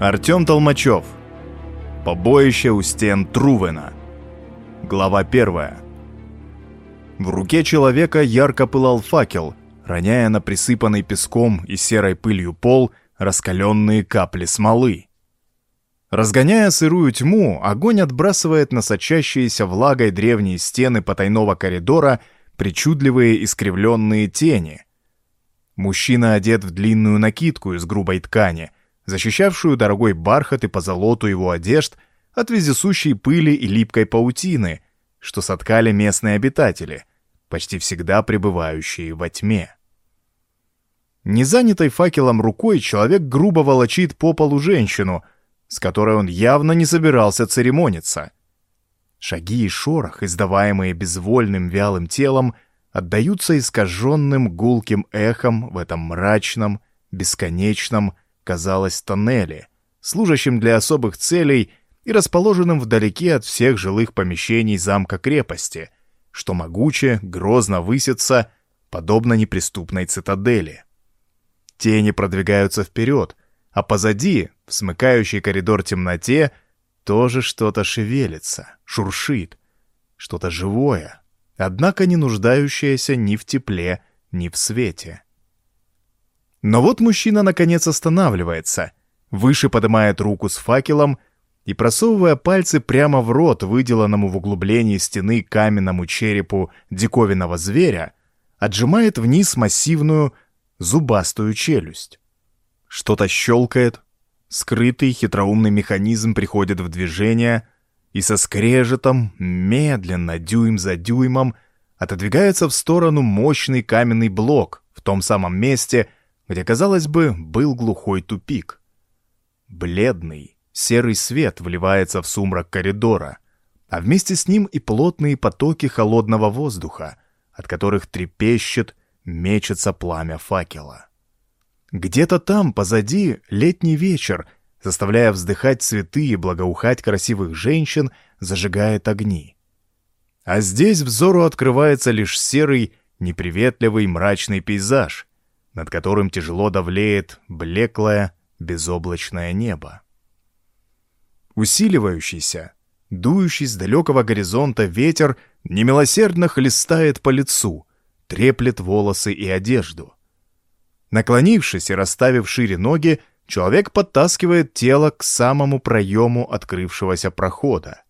Артем Толмачев. Побоище у стен Трувена. Глава первая. В руке человека ярко пылал факел, роняя на присыпанный песком и серой пылью пол раскаленные капли смолы. Разгоняя сырую тьму, огонь отбрасывает на сочащиеся влагой древние стены потайного коридора причудливые искривленные тени. Мужчина одет в длинную накидку из грубой ткани — защищавшую дорогой бархат и позолоту его одежд от вездесущей пыли и липкой паутины, что соткали местные обитатели, почти всегда пребывающие во тьме. Незанятой факелом рукой человек грубо волочит по полу женщину, с которой он явно не собирался церемониться. Шаги и шорох, издаваемые безвольным вялым телом, отдаются искаженным гулким эхом в этом мрачном, бесконечном, казалось тоннеле, служащим для особых целей и расположенным вдалеке от всех жилых помещений замка-крепости, что могуче, грозно высится, подобно неприступной цитадели. Тени продвигаются вперед, а позади, в смыкающий коридор темноте, тоже что-то шевелится, шуршит, что-то живое, однако не нуждающееся ни в тепле, ни в свете. Но вот мужчина наконец останавливается, выше поднимает руку с факелом и, просовывая пальцы прямо в рот выделанному в углублении стены каменному черепу диковинного зверя, отжимает вниз массивную зубастую челюсть. Что-то щелкает, скрытый хитроумный механизм приходит в движение и со скрежетом, медленно, дюйм за дюймом, отодвигается в сторону мощный каменный блок в том самом месте, где, казалось бы, был глухой тупик. Бледный, серый свет вливается в сумрак коридора, а вместе с ним и плотные потоки холодного воздуха, от которых трепещет, мечется пламя факела. Где-то там, позади, летний вечер, заставляя вздыхать цветы и благоухать красивых женщин, зажигает огни. А здесь взору открывается лишь серый, неприветливый мрачный пейзаж — над которым тяжело давлеет блеклое безоблачное небо. Усиливающийся, дующий с далекого горизонта ветер немилосердно хлестает по лицу, треплет волосы и одежду. Наклонившись и расставив шире ноги, человек подтаскивает тело к самому проему открывшегося прохода.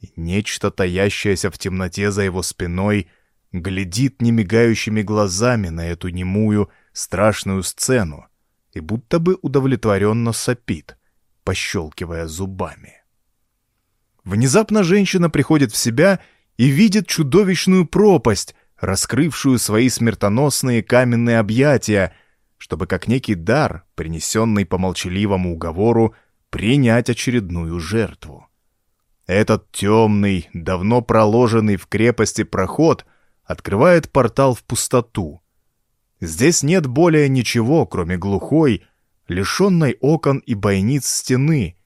И нечто, таящееся в темноте за его спиной, глядит немигающими глазами на эту немую, страшную сцену и будто бы удовлетворенно сопит, пощелкивая зубами. Внезапно женщина приходит в себя и видит чудовищную пропасть, раскрывшую свои смертоносные каменные объятия, чтобы как некий дар, принесенный по молчаливому уговору, принять очередную жертву. Этот темный, давно проложенный в крепости проход — открывает портал в пустоту. Здесь нет более ничего, кроме глухой, лишенной окон и бойниц стены,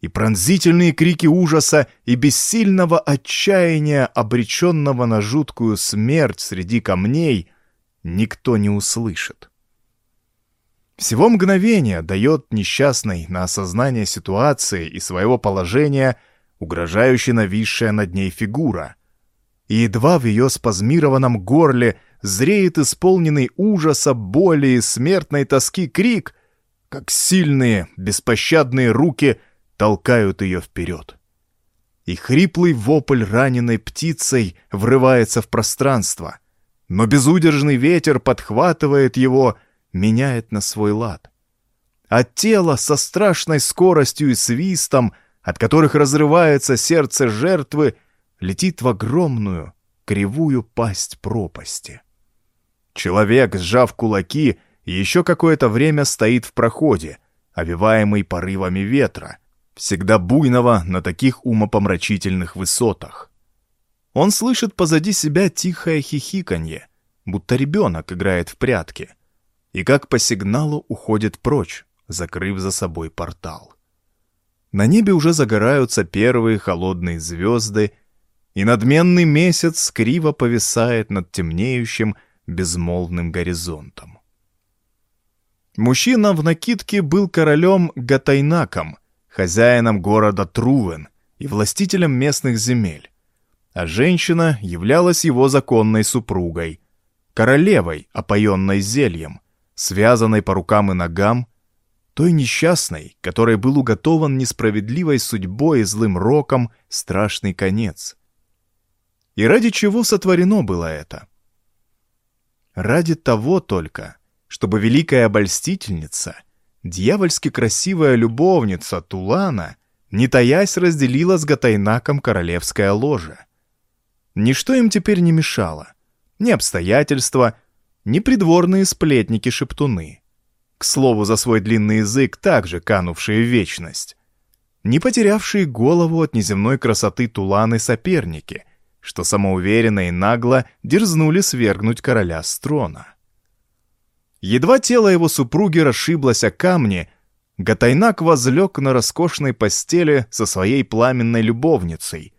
и пронзительные крики ужаса и бессильного отчаяния, обреченного на жуткую смерть среди камней, никто не услышит. Всего мгновение дает несчастной на осознание ситуации и своего положения угрожающе нависшая над ней фигура — и едва в ее спазмированном горле зреет исполненный ужаса, боли и смертной тоски крик, как сильные, беспощадные руки толкают ее вперед. И хриплый вопль раненой птицей врывается в пространство, но безудержный ветер подхватывает его, меняет на свой лад. А тело со страшной скоростью и свистом, от которых разрывается сердце жертвы, летит в огромную, кривую пасть пропасти. Человек, сжав кулаки, еще какое-то время стоит в проходе, овиваемый порывами ветра, всегда буйного на таких умопомрачительных высотах. Он слышит позади себя тихое хихиканье, будто ребенок играет в прятки, и как по сигналу уходит прочь, закрыв за собой портал. На небе уже загораются первые холодные звезды, и надменный месяц криво повисает над темнеющим безмолвным горизонтом. Мужчина в накидке был королем Гатайнаком, хозяином города Трувен и властителем местных земель, а женщина являлась его законной супругой, королевой, опоенной зельем, связанной по рукам и ногам, той несчастной, которой был уготован несправедливой судьбой и злым роком страшный конец. И ради чего сотворено было это? Ради того только, чтобы великая обольстительница, дьявольски красивая любовница Тулана, не таясь разделила с Гатайнаком королевское ложе. Ничто им теперь не мешало. Ни обстоятельства, ни придворные сплетники-шептуны. К слову, за свой длинный язык, также канувшие в вечность. Не потерявшие голову от неземной красоты Туланы соперники, что самоуверенно и нагло дерзнули свергнуть короля с трона. Едва тело его супруги расшиблось о камни, Гатайнак возлег на роскошной постели со своей пламенной любовницей,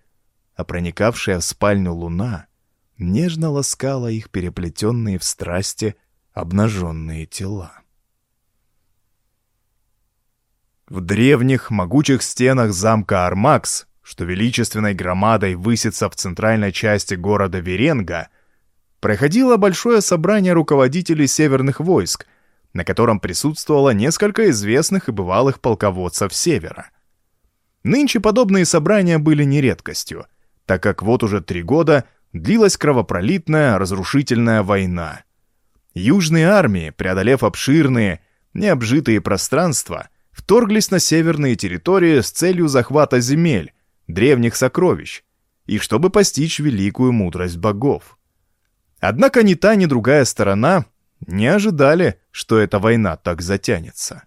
а проникавшая в спальню луна нежно ласкала их переплетенные в страсти обнаженные тела. В древних могучих стенах замка Армакс, что величественной громадой высится в центральной части города Веренга, проходило большое собрание руководителей северных войск, на котором присутствовало несколько известных и бывалых полководцев Севера. Нынче подобные собрания были не редкостью, так как вот уже три года длилась кровопролитная, разрушительная война. Южные армии, преодолев обширные, необжитые пространства, вторглись на северные территории с целью захвата земель, древних сокровищ, и чтобы постичь великую мудрость богов. Однако ни та, ни другая сторона не ожидали, что эта война так затянется.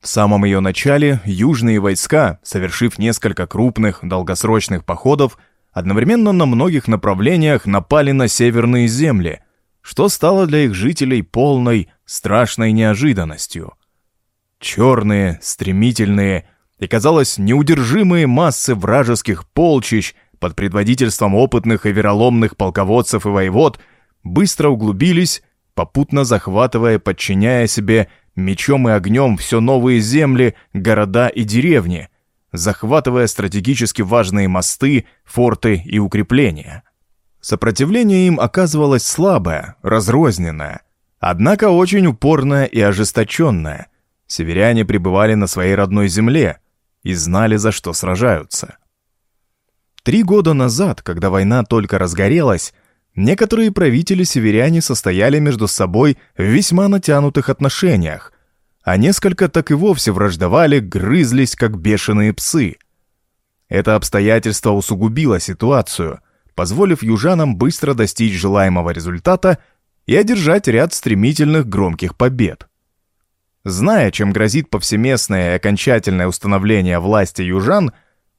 В самом ее начале южные войска, совершив несколько крупных долгосрочных походов, одновременно на многих направлениях напали на северные земли, что стало для их жителей полной, страшной неожиданностью. Черные, стремительные и, казалось, неудержимые массы вражеских полчищ под предводительством опытных и вероломных полководцев и воевод быстро углубились, попутно захватывая, подчиняя себе мечом и огнем все новые земли, города и деревни – захватывая стратегически важные мосты, форты и укрепления. Сопротивление им оказывалось слабое, разрозненное, однако очень упорное и ожесточенное. Северяне пребывали на своей родной земле и знали, за что сражаются. Три года назад, когда война только разгорелась, некоторые правители-северяне состояли между собой в весьма натянутых отношениях, а несколько так и вовсе враждовали, грызлись, как бешеные псы. Это обстоятельство усугубило ситуацию, позволив южанам быстро достичь желаемого результата и одержать ряд стремительных громких побед. Зная, чем грозит повсеместное и окончательное установление власти южан,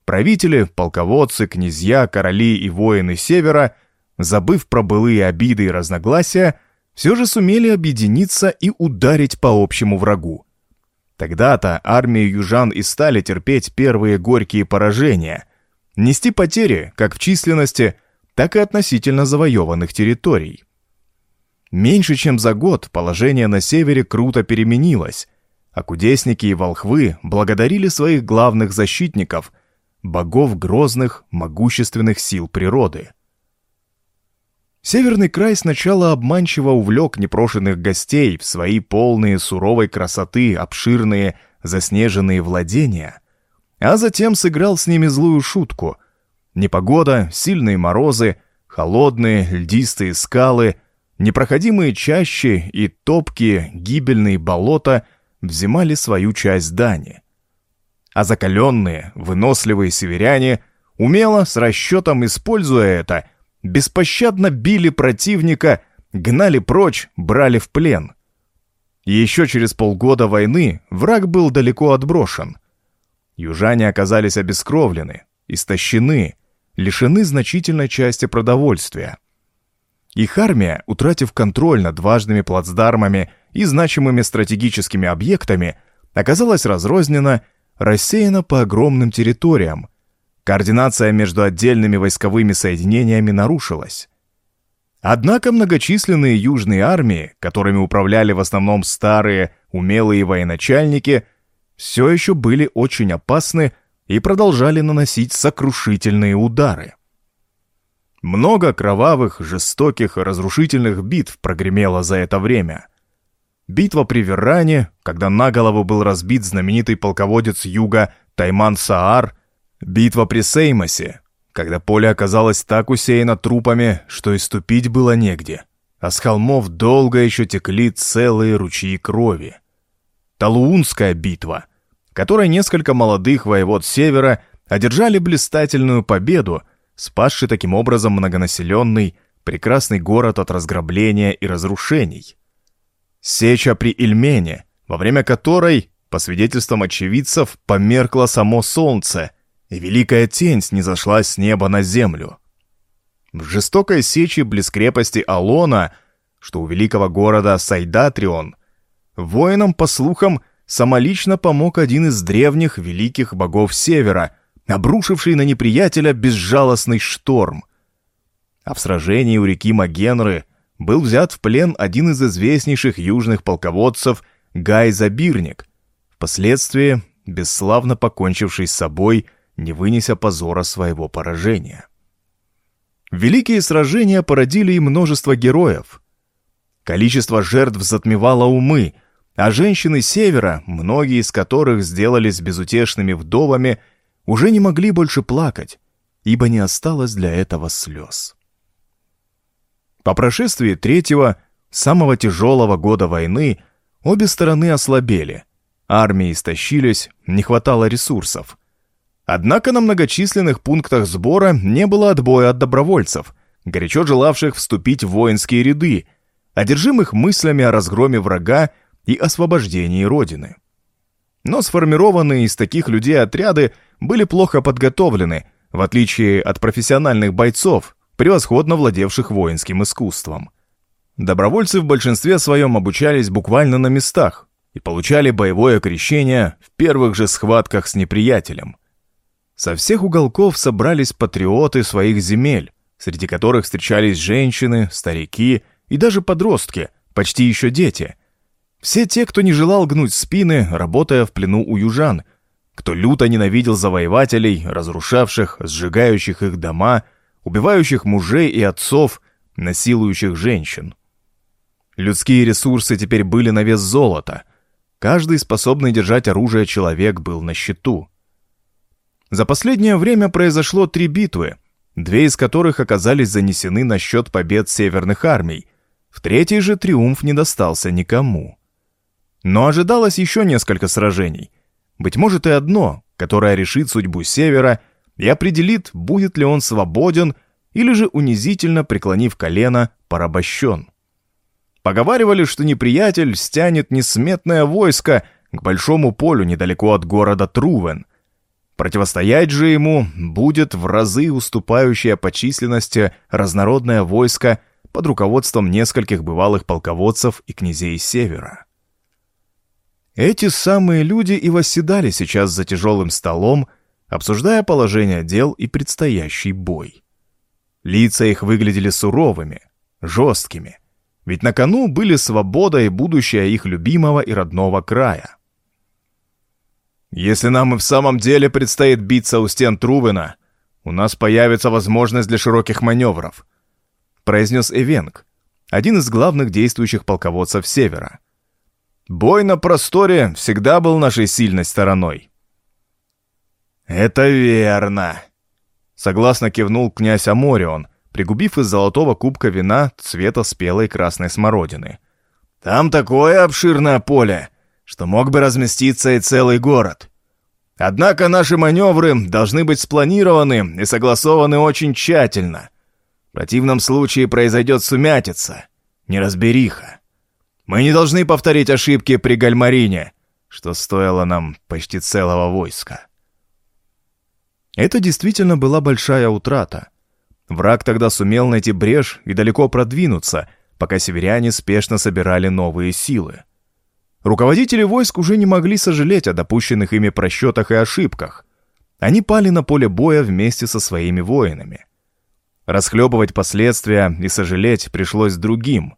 правители, полководцы, князья, короли и воины Севера, забыв про былые обиды и разногласия, все же сумели объединиться и ударить по общему врагу. Тогда-то армии южан и стали терпеть первые горькие поражения, нести потери как в численности, так и относительно завоеванных территорий. Меньше чем за год положение на севере круто переменилось, а кудесники и волхвы благодарили своих главных защитников, богов грозных, могущественных сил природы – Северный край сначала обманчиво увлек непрошенных гостей в свои полные суровой красоты обширные заснеженные владения, а затем сыграл с ними злую шутку. Непогода, сильные морозы, холодные льдистые скалы, непроходимые чащи и топкие гибельные болота взимали свою часть дани. А закаленные, выносливые северяне, умело, с расчетом используя это, беспощадно били противника, гнали прочь, брали в плен. Еще через полгода войны враг был далеко отброшен. Южане оказались обескровлены, истощены, лишены значительной части продовольствия. Их армия, утратив контроль над важными плацдармами и значимыми стратегическими объектами, оказалась разрознена, рассеяна по огромным территориям, Координация между отдельными войсковыми соединениями нарушилась. Однако многочисленные южные армии, которыми управляли в основном старые, умелые военачальники, все еще были очень опасны и продолжали наносить сокрушительные удары. Много кровавых, жестоких, разрушительных битв прогремело за это время. Битва при Верране, когда на голову был разбит знаменитый полководец юга Тайман Саар, битва при Сеймосе, когда поле оказалось так усеяно трупами, что иступить было негде, а с холмов долго еще текли целые ручьи крови. Талуунская битва, которой несколько молодых воевод севера одержали блистательную победу, спасший таким образом многонаселенный, прекрасный город от разграбления и разрушений. Сеча при Ильмене, во время которой, по свидетельствам очевидцев, померкло само солнце, и великая тень снизошла с неба на землю. В жестокой сече близ крепости Алона, что у великого города Сайдатрион, воинам, по слухам, самолично помог один из древних великих богов Севера, обрушивший на неприятеля безжалостный шторм. А в сражении у реки Магенры был взят в плен один из известнейших южных полководцев Гай Забирник, впоследствии бесславно покончивший с собой, не вынеся позора своего поражения. Великие сражения породили и множество героев. Количество жертв затмевало умы, а женщины Севера, многие из которых сделались безутешными вдовами, уже не могли больше плакать, ибо не осталось для этого слез. По прошествии третьего, самого тяжелого года войны, обе стороны ослабели, армии истощились, не хватало ресурсов. Однако на многочисленных пунктах сбора не было отбоя от добровольцев, горячо желавших вступить в воинские ряды, одержимых мыслями о разгроме врага и освобождении Родины. Но сформированные из таких людей отряды были плохо подготовлены, в отличие от профессиональных бойцов, превосходно владевших воинским искусством. Добровольцы в большинстве своем обучались буквально на местах и получали боевое крещение в первых же схватках с неприятелем. Со всех уголков собрались патриоты своих земель, среди которых встречались женщины, старики и даже подростки, почти еще дети – все те, кто не желал гнуть спины, работая в плену у южан, кто люто ненавидел завоевателей, разрушавших, сжигающих их дома, убивающих мужей и отцов, насилующих женщин. Людские ресурсы теперь были на вес золота. Каждый способный держать оружие человек был на счету. За последнее время произошло три битвы, две из которых оказались занесены на счет побед северных армий. В третьей же триумф не достался никому. Но ожидалось еще несколько сражений. Быть может и одно, которое решит судьбу Севера и определит, будет ли он свободен или же унизительно преклонив колено, порабощен. Поговаривали, что неприятель стянет несметное войско к большому полю недалеко от города Трувен. Противостоять же ему будет в разы уступающее по численности разнородное войско под руководством нескольких бывалых полководцев и князей Севера. Эти самые люди и восседали сейчас за тяжелым столом, обсуждая положение дел и предстоящий бой. Лица их выглядели суровыми, жесткими, ведь на кону были свобода и будущее их любимого и родного края. «Если нам и в самом деле предстоит биться у стен Трувена, у нас появится возможность для широких маневров», произнес Эвенг, один из главных действующих полководцев Севера – Бой на просторе всегда был нашей сильной стороной. «Это верно», — согласно кивнул князь Аморион, пригубив из золотого кубка вина цвета спелой красной смородины. «Там такое обширное поле, что мог бы разместиться и целый город. Однако наши маневры должны быть спланированы и согласованы очень тщательно. В противном случае произойдет сумятица, неразбериха. Мы не должны повторить ошибки при Гальмарине, что стоило нам почти целого войска. Это действительно была большая утрата. Враг тогда сумел найти брешь и далеко продвинуться, пока северяне спешно собирали новые силы. Руководители войск уже не могли сожалеть о допущенных ими просчетах и ошибках. Они пали на поле боя вместе со своими воинами. Расхлебывать последствия и сожалеть пришлось другим.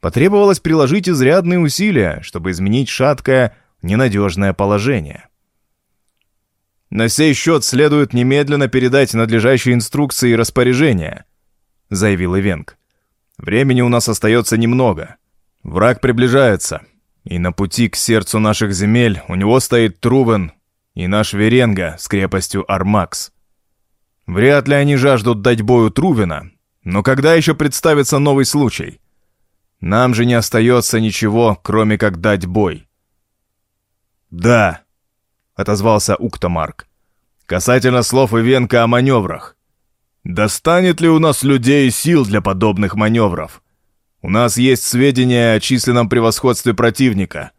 Потребовалось приложить изрядные усилия, чтобы изменить шаткое, ненадежное положение. «На сей счет следует немедленно передать надлежащие инструкции и распоряжения», — заявил Ивенг. «Времени у нас остается немного. Враг приближается, и на пути к сердцу наших земель у него стоит Трувен и наш Веренга с крепостью Армакс. Вряд ли они жаждут дать бою Трувена, но когда еще представится новый случай? Нам же не остается ничего, кроме как дать бой. «Да», — отозвался Уктамарк. «Касательно слов Ивенка о маневрах. Достанет ли у нас людей и сил для подобных маневров? У нас есть сведения о численном превосходстве противника,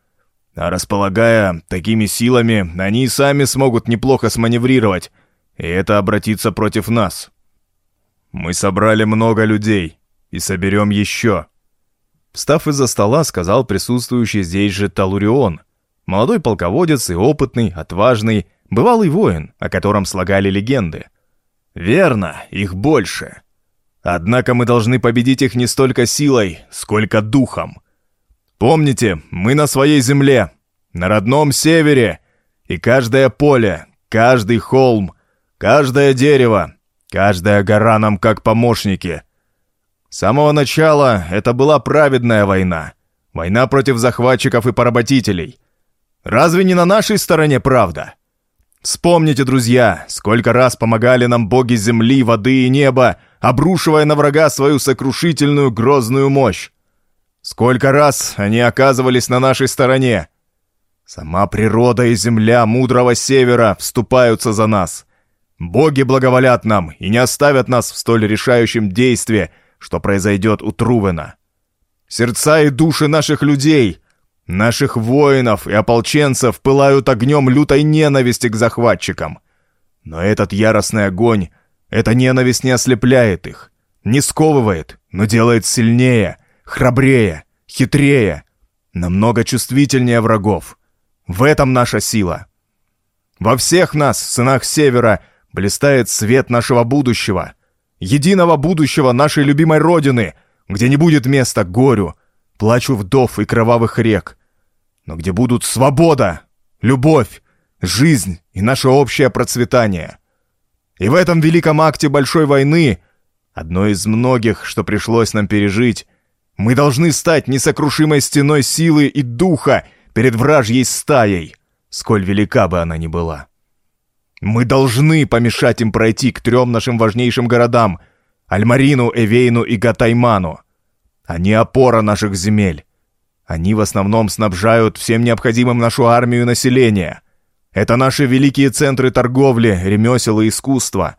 а располагая такими силами, они и сами смогут неплохо сманеврировать, и это обратится против нас. Мы собрали много людей и соберем еще. Встав из-за стола, сказал присутствующий здесь же Талурион, молодой полководец и опытный, отважный, бывалый воин, о котором слагали легенды. Верно, их больше. Однако мы должны победить их не столько силой, сколько духом. Помните, мы на своей земле, на родном севере, и каждое поле, каждый холм, Каждое дерево, каждая гора нам как помощники. С самого начала это была праведная война. Война против захватчиков и поработителей. Разве не на нашей стороне правда? Вспомните, друзья, сколько раз помогали нам боги земли, воды и неба, обрушивая на врага свою сокрушительную грозную мощь. Сколько раз они оказывались на нашей стороне. Сама природа и земля мудрого севера вступаются за нас. Боги благоволят нам и не оставят нас в столь решающем действии, что произойдет у Трувена. Сердца и души наших людей, наших воинов и ополченцев пылают огнем лютой ненависти к захватчикам. Но этот яростный огонь, эта ненависть не ослепляет их, не сковывает, но делает сильнее, храбрее, хитрее, намного чувствительнее врагов. В этом наша сила. Во всех нас, сынах Севера, блистает свет нашего будущего, единого будущего нашей любимой Родины, где не будет места горю, плачу вдов и кровавых рек, но где будут свобода, любовь, жизнь и наше общее процветание. И в этом великом акте большой войны, одной из многих, что пришлось нам пережить, мы должны стать несокрушимой стеной силы и духа перед вражьей стаей, сколь велика бы она ни была. Мы должны помешать им пройти к трем нашим важнейшим городам — Альмарину, Эвейну и Гатайману. Они опора наших земель. Они в основном снабжают всем необходимым нашу армию и население. Это наши великие центры торговли, ремесел и искусства.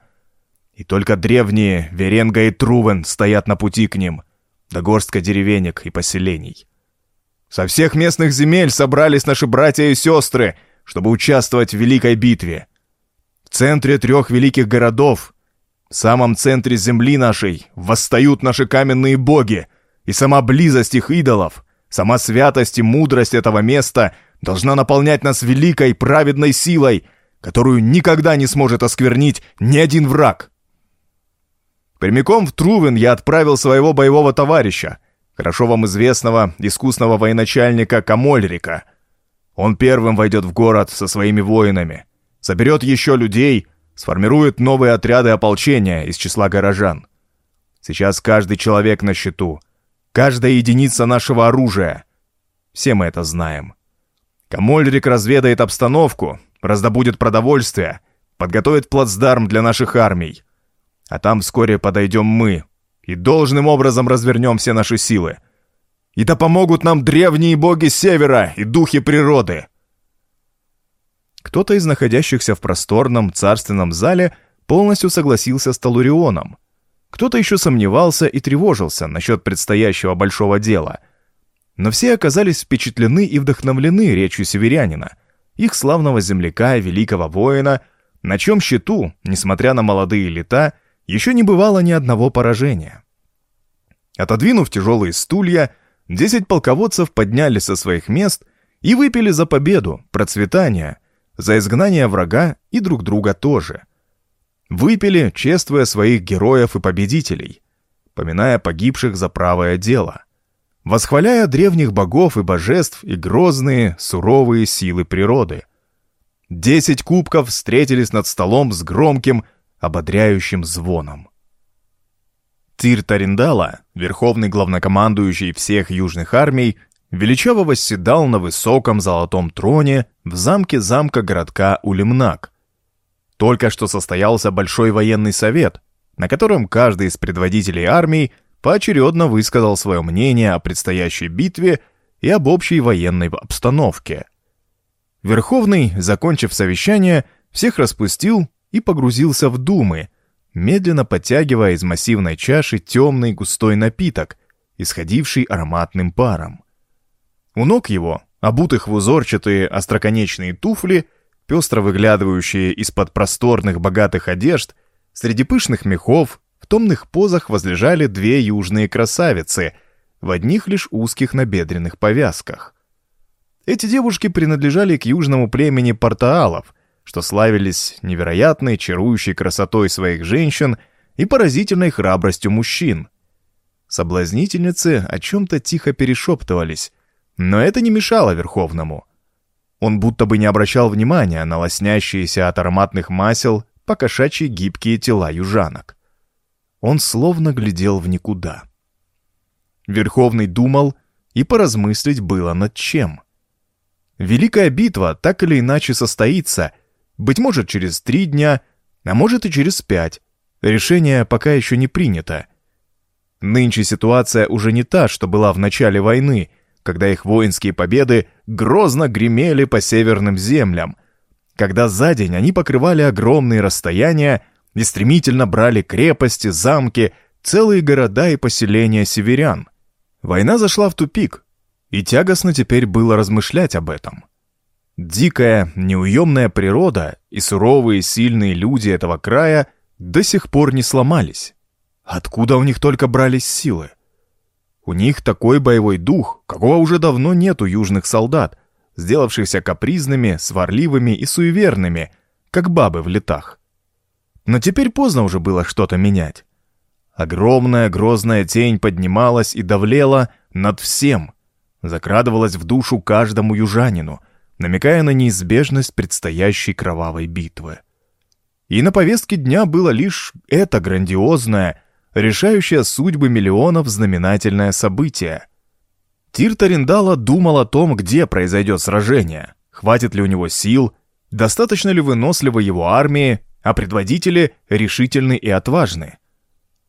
И только древние Веренга и Трувен стоят на пути к ним, до горстка деревенек и поселений. Со всех местных земель собрались наши братья и сестры, чтобы участвовать в великой битве — в центре трех великих городов, в самом центре земли нашей, восстают наши каменные боги, и сама близость их идолов, сама святость и мудрость этого места должна наполнять нас великой праведной силой, которую никогда не сможет осквернить ни один враг. Прямиком в Трувен я отправил своего боевого товарища, хорошо вам известного искусного военачальника Камольрика. Он первым войдет в город со своими воинами соберет еще людей, сформирует новые отряды ополчения из числа горожан. Сейчас каждый человек на счету, каждая единица нашего оружия. Все мы это знаем. Камольрик разведает обстановку, раздобудет продовольствие, подготовит плацдарм для наших армий. А там вскоре подойдем мы и должным образом развернем все наши силы. И да помогут нам древние боги Севера и духи природы. Кто-то из находящихся в просторном царственном зале полностью согласился с Талурионом. Кто-то еще сомневался и тревожился насчет предстоящего большого дела. Но все оказались впечатлены и вдохновлены речью северянина, их славного земляка и великого воина, на чем счету, несмотря на молодые лета, еще не бывало ни одного поражения. Отодвинув тяжелые стулья, десять полководцев поднялись со своих мест и выпили за победу, процветание — за изгнание врага и друг друга тоже. Выпили, чествуя своих героев и победителей, поминая погибших за правое дело, восхваляя древних богов и божеств и грозные, суровые силы природы. Десять кубков встретились над столом с громким, ободряющим звоном. Тир Тариндала, верховный главнокомандующий всех южных армий, величаво восседал на высоком золотом троне в замке замка городка Улимнак. Только что состоялся большой военный совет, на котором каждый из предводителей армий поочередно высказал свое мнение о предстоящей битве и об общей военной обстановке – Верховный, закончив совещание, всех распустил и погрузился в думы, медленно подтягивая из массивной чаши темный густой напиток, исходивший ароматным паром. У ног его, обутых в узорчатые остроконечные туфли, пестро выглядывающие из-под просторных богатых одежд, среди пышных мехов, в томных позах возлежали две южные красавицы в одних лишь узких набедренных повязках. Эти девушки принадлежали к южному племени портаалов, что славились невероятной чарующей красотой своих женщин и поразительной храбростью мужчин. Соблазнительницы о чем-то тихо перешептывались, но это не мешало Верховному. Он будто бы не обращал внимания на лоснящиеся от ароматных масел покошачьи гибкие тела южанок. Он словно глядел в никуда. Верховный думал, и поразмыслить было над чем — Великая битва так или иначе состоится, быть может через три дня, а может и через пять. Решение пока еще не принято. Нынче ситуация уже не та, что была в начале войны, когда их воинские победы грозно гремели по северным землям, когда за день они покрывали огромные расстояния и стремительно брали крепости, замки, целые города и поселения северян. Война зашла в тупик, и тягостно теперь было размышлять об этом. Дикая, неуемная природа и суровые сильные люди этого края до сих пор не сломались. Откуда у них только брались силы? У них такой боевой дух, какого уже давно нет у южных солдат, сделавшихся капризными, сварливыми и суеверными, как бабы в летах. Но теперь поздно уже было что-то менять. Огромная грозная тень поднималась и давлела над всем — закрадывалась в душу каждому южанину, намекая на неизбежность предстоящей кровавой битвы. И на повестке дня было лишь это грандиозное, решающее судьбы миллионов знаменательное событие. Тир Тариндала думал о том, где произойдет сражение, хватит ли у него сил, достаточно ли вынослива его армии, а предводители решительны и отважны.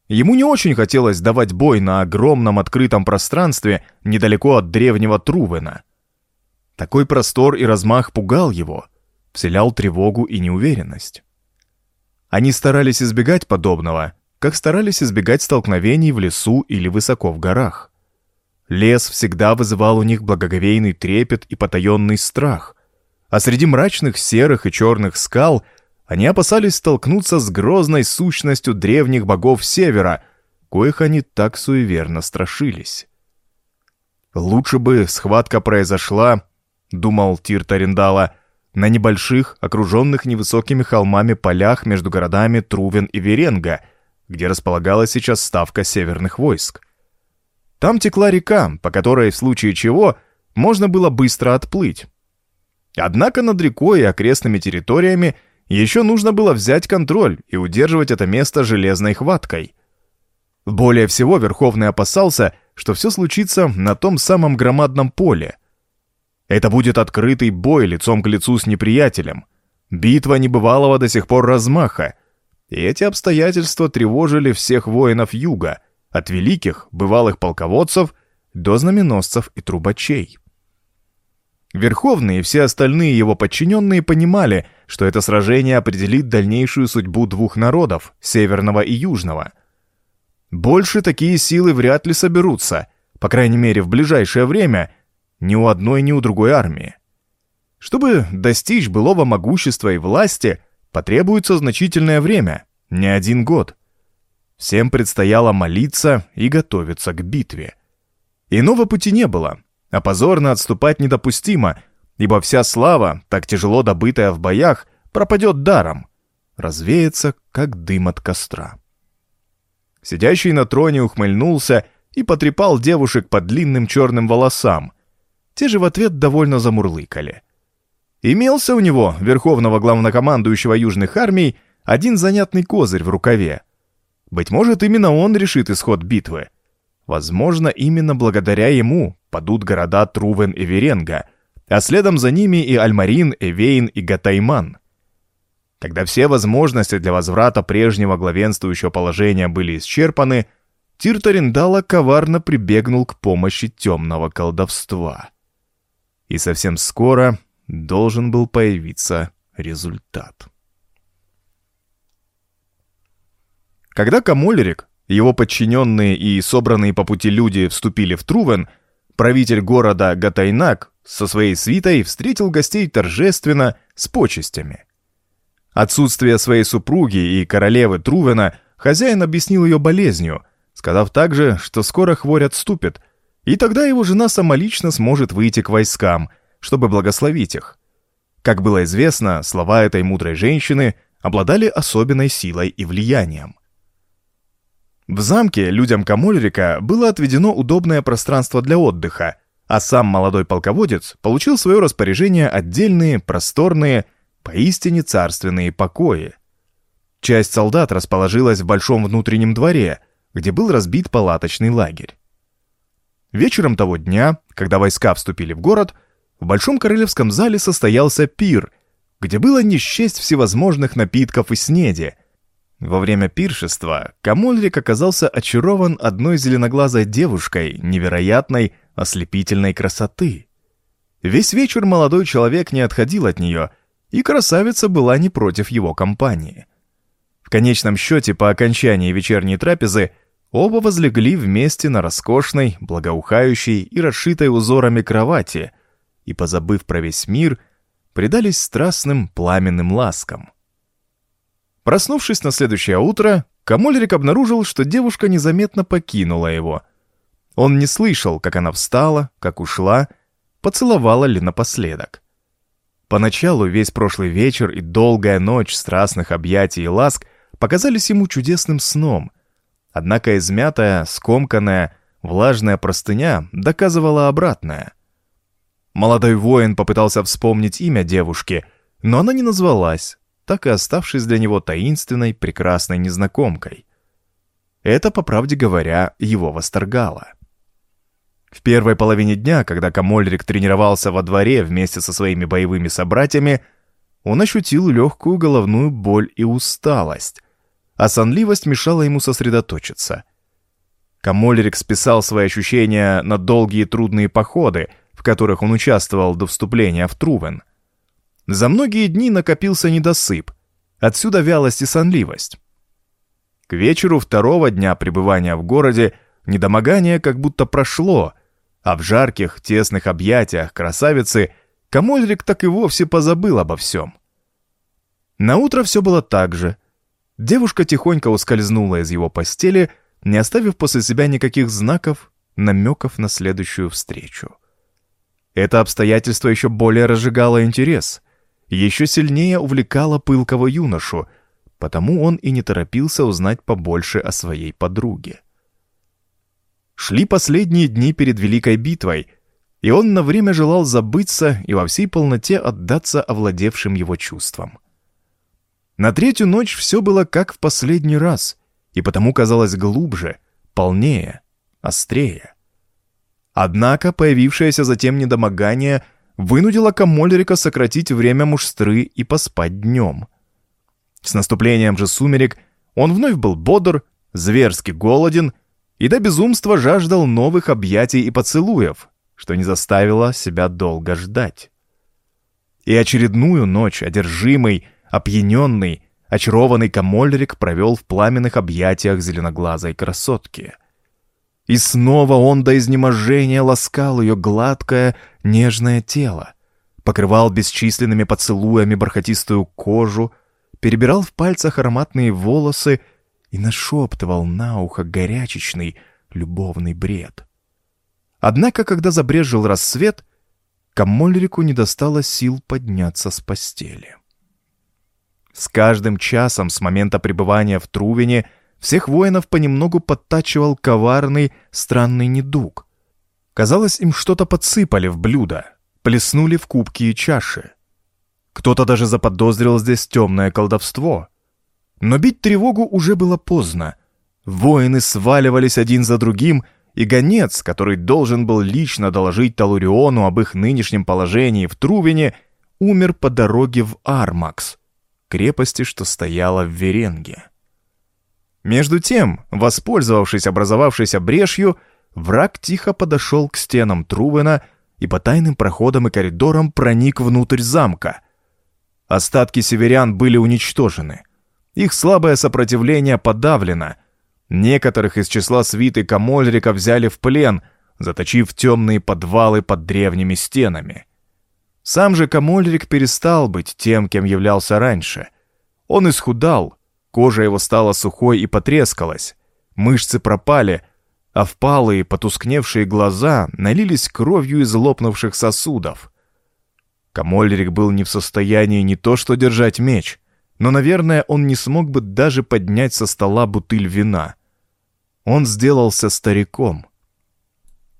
Ему не очень хотелось давать бой на огромном открытом пространстве недалеко от древнего Трувена. Такой простор и размах пугал его, вселял тревогу и неуверенность. Они старались избегать подобного, как старались избегать столкновений в лесу или высоко в горах. Лес всегда вызывал у них благоговейный трепет и потаенный страх, а среди мрачных серых и черных скал – они опасались столкнуться с грозной сущностью древних богов Севера, коих они так суеверно страшились. «Лучше бы схватка произошла», — думал Тир Тариндала, «на небольших, окруженных невысокими холмами полях между городами Трувен и Веренга, где располагалась сейчас ставка северных войск. Там текла река, по которой, в случае чего, можно было быстро отплыть. Однако над рекой и окрестными территориями — еще нужно было взять контроль и удерживать это место железной хваткой. Более всего Верховный опасался, что все случится на том самом громадном поле. Это будет открытый бой лицом к лицу с неприятелем, битва небывалого до сих пор размаха, и эти обстоятельства тревожили всех воинов Юга, от великих, бывалых полководцев до знаменосцев и трубачей. Верховный и все остальные его подчиненные понимали, что это сражение определит дальнейшую судьбу двух народов, северного и южного. Больше такие силы вряд ли соберутся, по крайней мере в ближайшее время, ни у одной, ни у другой армии. Чтобы достичь былого могущества и власти, потребуется значительное время, не один год. Всем предстояло молиться и готовиться к битве. Иного пути не было — а позорно отступать недопустимо, ибо вся слава, так тяжело добытая в боях, пропадет даром. развеется, как дым от костра. Сидящий на троне ухмыльнулся и потрепал девушек по длинным черным волосам. Те же в ответ довольно замурлыкали. Имелся у него, верховного главнокомандующего южных армий, один занятный козырь в рукаве. Быть может, именно он решит исход битвы. Возможно, именно благодаря ему падут города Трувен и Веренга, а следом за ними и Альмарин, Эвейн и Гатайман. Когда все возможности для возврата прежнего главенствующего положения были исчерпаны, Тиртариндала коварно прибегнул к помощи темного колдовства. И совсем скоро должен был появиться результат. Когда Камолерик, его подчиненные и собранные по пути люди вступили в Трувен, правитель города Гатайнак со своей свитой встретил гостей торжественно с почестями. Отсутствие своей супруги и королевы Трувена хозяин объяснил ее болезнью, сказав также, что скоро хворь отступит, и тогда его жена самолично сможет выйти к войскам, чтобы благословить их. Как было известно, слова этой мудрой женщины обладали особенной силой и влиянием. В замке людям Камольрика было отведено удобное пространство для отдыха, а сам молодой полководец получил в свое распоряжение отдельные, просторные, поистине царственные покои. Часть солдат расположилась в большом внутреннем дворе, где был разбит палаточный лагерь. Вечером того дня, когда войска вступили в город, в Большом Королевском зале состоялся пир, где было не всевозможных напитков и снеди – во время пиршества Камольрик оказался очарован одной зеленоглазой девушкой невероятной, ослепительной красоты. Весь вечер молодой человек не отходил от нее, и красавица была не против его компании. В конечном счете, по окончании вечерней трапезы, оба возлегли вместе на роскошной, благоухающей и расшитой узорами кровати и, позабыв про весь мир, предались страстным пламенным ласкам. Проснувшись на следующее утро, Камольрик обнаружил, что девушка незаметно покинула его. Он не слышал, как она встала, как ушла, поцеловала ли напоследок. Поначалу весь прошлый вечер и долгая ночь страстных объятий и ласк показались ему чудесным сном. Однако измятая, скомканная, влажная простыня доказывала обратное. Молодой воин попытался вспомнить имя девушки, но она не назвалась, так и оставшись для него таинственной, прекрасной незнакомкой. Это, по правде говоря, его восторгало. В первой половине дня, когда Камольрик тренировался во дворе вместе со своими боевыми собратьями, он ощутил легкую головную боль и усталость, а сонливость мешала ему сосредоточиться. Камольрик списал свои ощущения на долгие трудные походы, в которых он участвовал до вступления в Трувен. За многие дни накопился недосып, отсюда вялость и сонливость. К вечеру второго дня пребывания в городе недомогание как будто прошло, а в жарких, тесных объятиях красавицы Камольрик так и вовсе позабыл обо всем. На утро все было так же. Девушка тихонько ускользнула из его постели, не оставив после себя никаких знаков, намеков на следующую встречу. Это обстоятельство еще более разжигало интерес — еще сильнее увлекала пылкого юношу, потому он и не торопился узнать побольше о своей подруге. Шли последние дни перед Великой битвой, и он на время желал забыться и во всей полноте отдаться овладевшим его чувствам. На третью ночь все было как в последний раз, и потому казалось глубже, полнее, острее. Однако появившееся затем недомогание — вынудила Камольрика сократить время мушстры и поспать днем. С наступлением же сумерек он вновь был бодр, зверски голоден и до безумства жаждал новых объятий и поцелуев, что не заставило себя долго ждать. И очередную ночь одержимый, опьяненный, очарованный Камольрик провел в пламенных объятиях зеленоглазой красотки — и снова он до изнеможения ласкал ее гладкое, нежное тело, покрывал бесчисленными поцелуями бархатистую кожу, перебирал в пальцах ароматные волосы и нашептывал на ухо горячечный, любовный бред. Однако, когда забрежил рассвет, Камольрику не достало сил подняться с постели. С каждым часом с момента пребывания в Трувине всех воинов понемногу подтачивал коварный, странный недуг. Казалось, им что-то подсыпали в блюдо, плеснули в кубки и чаши. Кто-то даже заподозрил здесь темное колдовство. Но бить тревогу уже было поздно. Воины сваливались один за другим, и гонец, который должен был лично доложить Талуриону об их нынешнем положении в Трувине, умер по дороге в Армакс, крепости, что стояла в Веренге. Между тем, воспользовавшись образовавшейся брешью, враг тихо подошел к стенам Трувена и по тайным проходам и коридорам проник внутрь замка. Остатки северян были уничтожены. Их слабое сопротивление подавлено. Некоторых из числа свиты Камольрика взяли в плен, заточив темные подвалы под древними стенами. Сам же Камольрик перестал быть тем, кем являлся раньше. Он исхудал, Кожа его стала сухой и потрескалась, мышцы пропали, а впалые, потускневшие глаза налились кровью из лопнувших сосудов. Камольрик был не в состоянии не то что держать меч, но, наверное, он не смог бы даже поднять со стола бутыль вина. Он сделался стариком.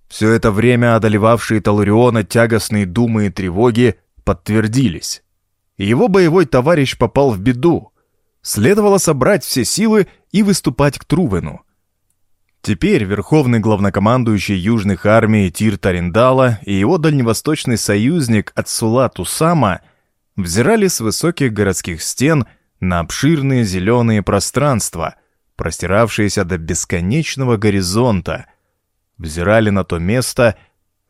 Все это время одолевавшие Талуриона тягостные думы и тревоги подтвердились. Его боевой товарищ попал в беду, Следовало собрать все силы и выступать к Трувену. Теперь верховный главнокомандующий южных армий Тир Тариндала и его дальневосточный союзник Ацула Тусама взирали с высоких городских стен на обширные зеленые пространства, простиравшиеся до бесконечного горизонта, взирали на то место,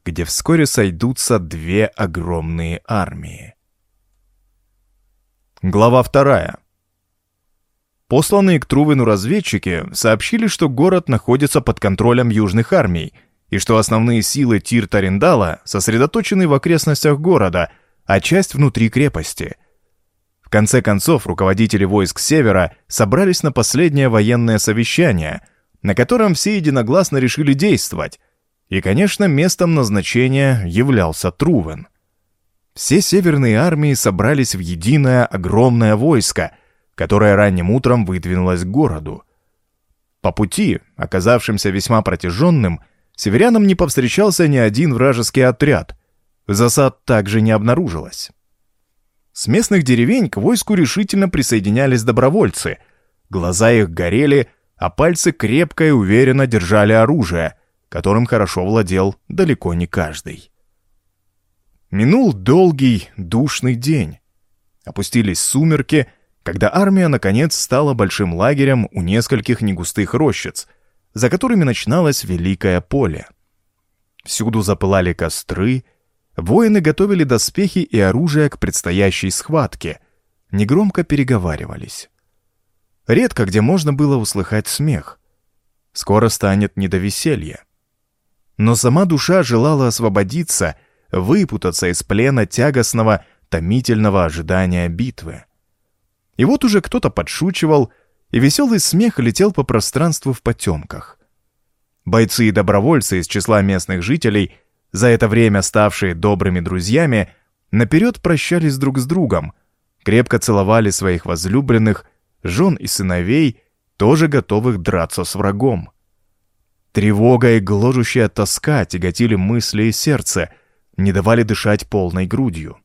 где вскоре сойдутся две огромные армии. Глава вторая. Посланные к Трувену разведчики сообщили, что город находится под контролем южных армий, и что основные силы Тир-Тариндала сосредоточены в окрестностях города, а часть внутри крепости. В конце концов, руководители войск Севера собрались на последнее военное совещание, на котором все единогласно решили действовать, и, конечно, местом назначения являлся Трувен. Все северные армии собрались в единое огромное войско — которая ранним утром выдвинулась к городу. По пути, оказавшимся весьма протяженным, северянам не повстречался ни один вражеский отряд. Засад также не обнаружилось. С местных деревень к войску решительно присоединялись добровольцы. Глаза их горели, а пальцы крепко и уверенно держали оружие, которым хорошо владел далеко не каждый. Минул долгий, душный день. Опустились сумерки — когда армия наконец стала большим лагерем у нескольких негустых рощиц, за которыми начиналось великое поле. Всюду запылали костры, воины готовили доспехи и оружие к предстоящей схватке, негромко переговаривались. Редко где можно было услыхать смех. Скоро станет не до веселья. Но сама душа желала освободиться, выпутаться из плена тягостного, томительного ожидания битвы. И вот уже кто-то подшучивал, и веселый смех летел по пространству в потемках. Бойцы и добровольцы из числа местных жителей, за это время ставшие добрыми друзьями, наперед прощались друг с другом, крепко целовали своих возлюбленных, жен и сыновей, тоже готовых драться с врагом. Тревога и гложущая тоска тяготили мысли и сердце, не давали дышать полной грудью.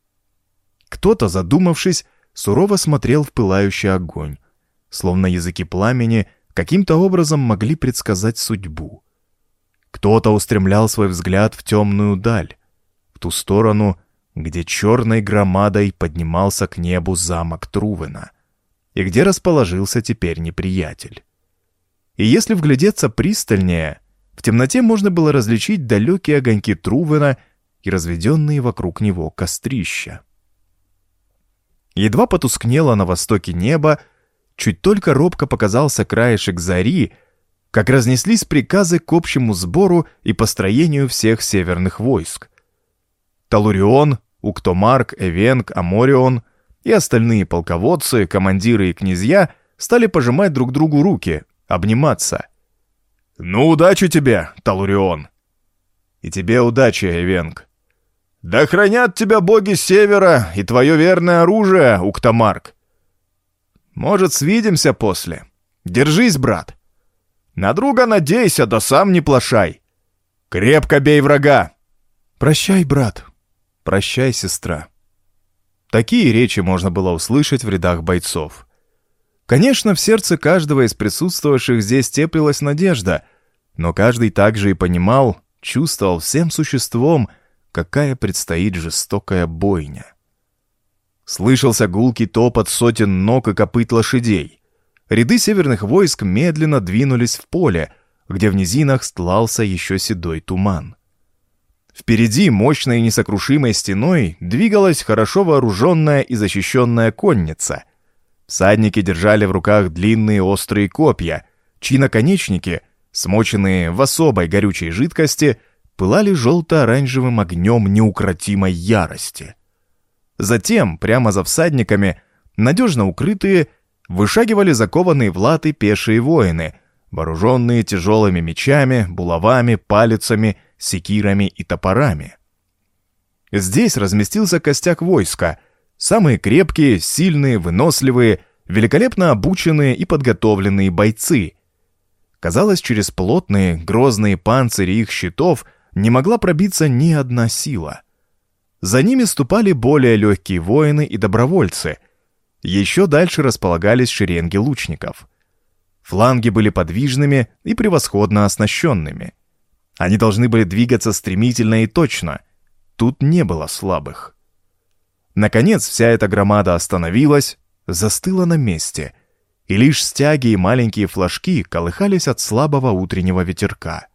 Кто-то, задумавшись, сурово смотрел в пылающий огонь, словно языки пламени каким-то образом могли предсказать судьбу. Кто-то устремлял свой взгляд в темную даль, в ту сторону, где черной громадой поднимался к небу замок Трувена, и где расположился теперь неприятель. И если вглядеться пристальнее, в темноте можно было различить далекие огоньки Трувена и разведенные вокруг него кострища. Едва потускнело на востоке небо, чуть только робко показался краешек зари, как разнеслись приказы к общему сбору и построению всех северных войск. Талурион, Уктомарк, Эвенг, Аморион и остальные полководцы, командиры и князья стали пожимать друг другу руки, обниматься. «Ну, удачи тебе, Талурион!» «И тебе удачи, Эвенг!» «Да хранят тебя боги севера и твое верное оружие, Уктамарк!» Может, свидимся после. Держись, брат. На друга надейся, да сам не плашай. Крепко бей врага. Прощай, брат. Прощай, сестра. Такие речи можно было услышать в рядах бойцов. Конечно, в сердце каждого из присутствовавших здесь теплилась надежда, но каждый также и понимал, чувствовал всем существом, какая предстоит жестокая бойня. Слышался гулкий топот сотен ног и копыт лошадей. Ряды северных войск медленно двинулись в поле, где в низинах стлался еще седой туман. Впереди мощной и несокрушимой стеной двигалась хорошо вооруженная и защищенная конница. Всадники держали в руках длинные острые копья, чьи наконечники, смоченные в особой горючей жидкости, пылали желто-оранжевым огнем неукротимой ярости. Затем, прямо за всадниками, надежно укрытые, вышагивали закованные в латы пешие воины, вооруженные тяжелыми мечами, булавами, палицами, секирами и топорами. Здесь разместился костяк войска, самые крепкие, сильные, выносливые, великолепно обученные и подготовленные бойцы. Казалось, через плотные, грозные панцири их щитов не могла пробиться ни одна сила. За ними ступали более легкие воины и добровольцы. Еще дальше располагались шеренги лучников. Фланги были подвижными и превосходно оснащенными. Они должны были двигаться стремительно и точно. Тут не было слабых. Наконец вся эта громада остановилась, застыла на месте, и лишь стяги и маленькие флажки колыхались от слабого утреннего ветерка.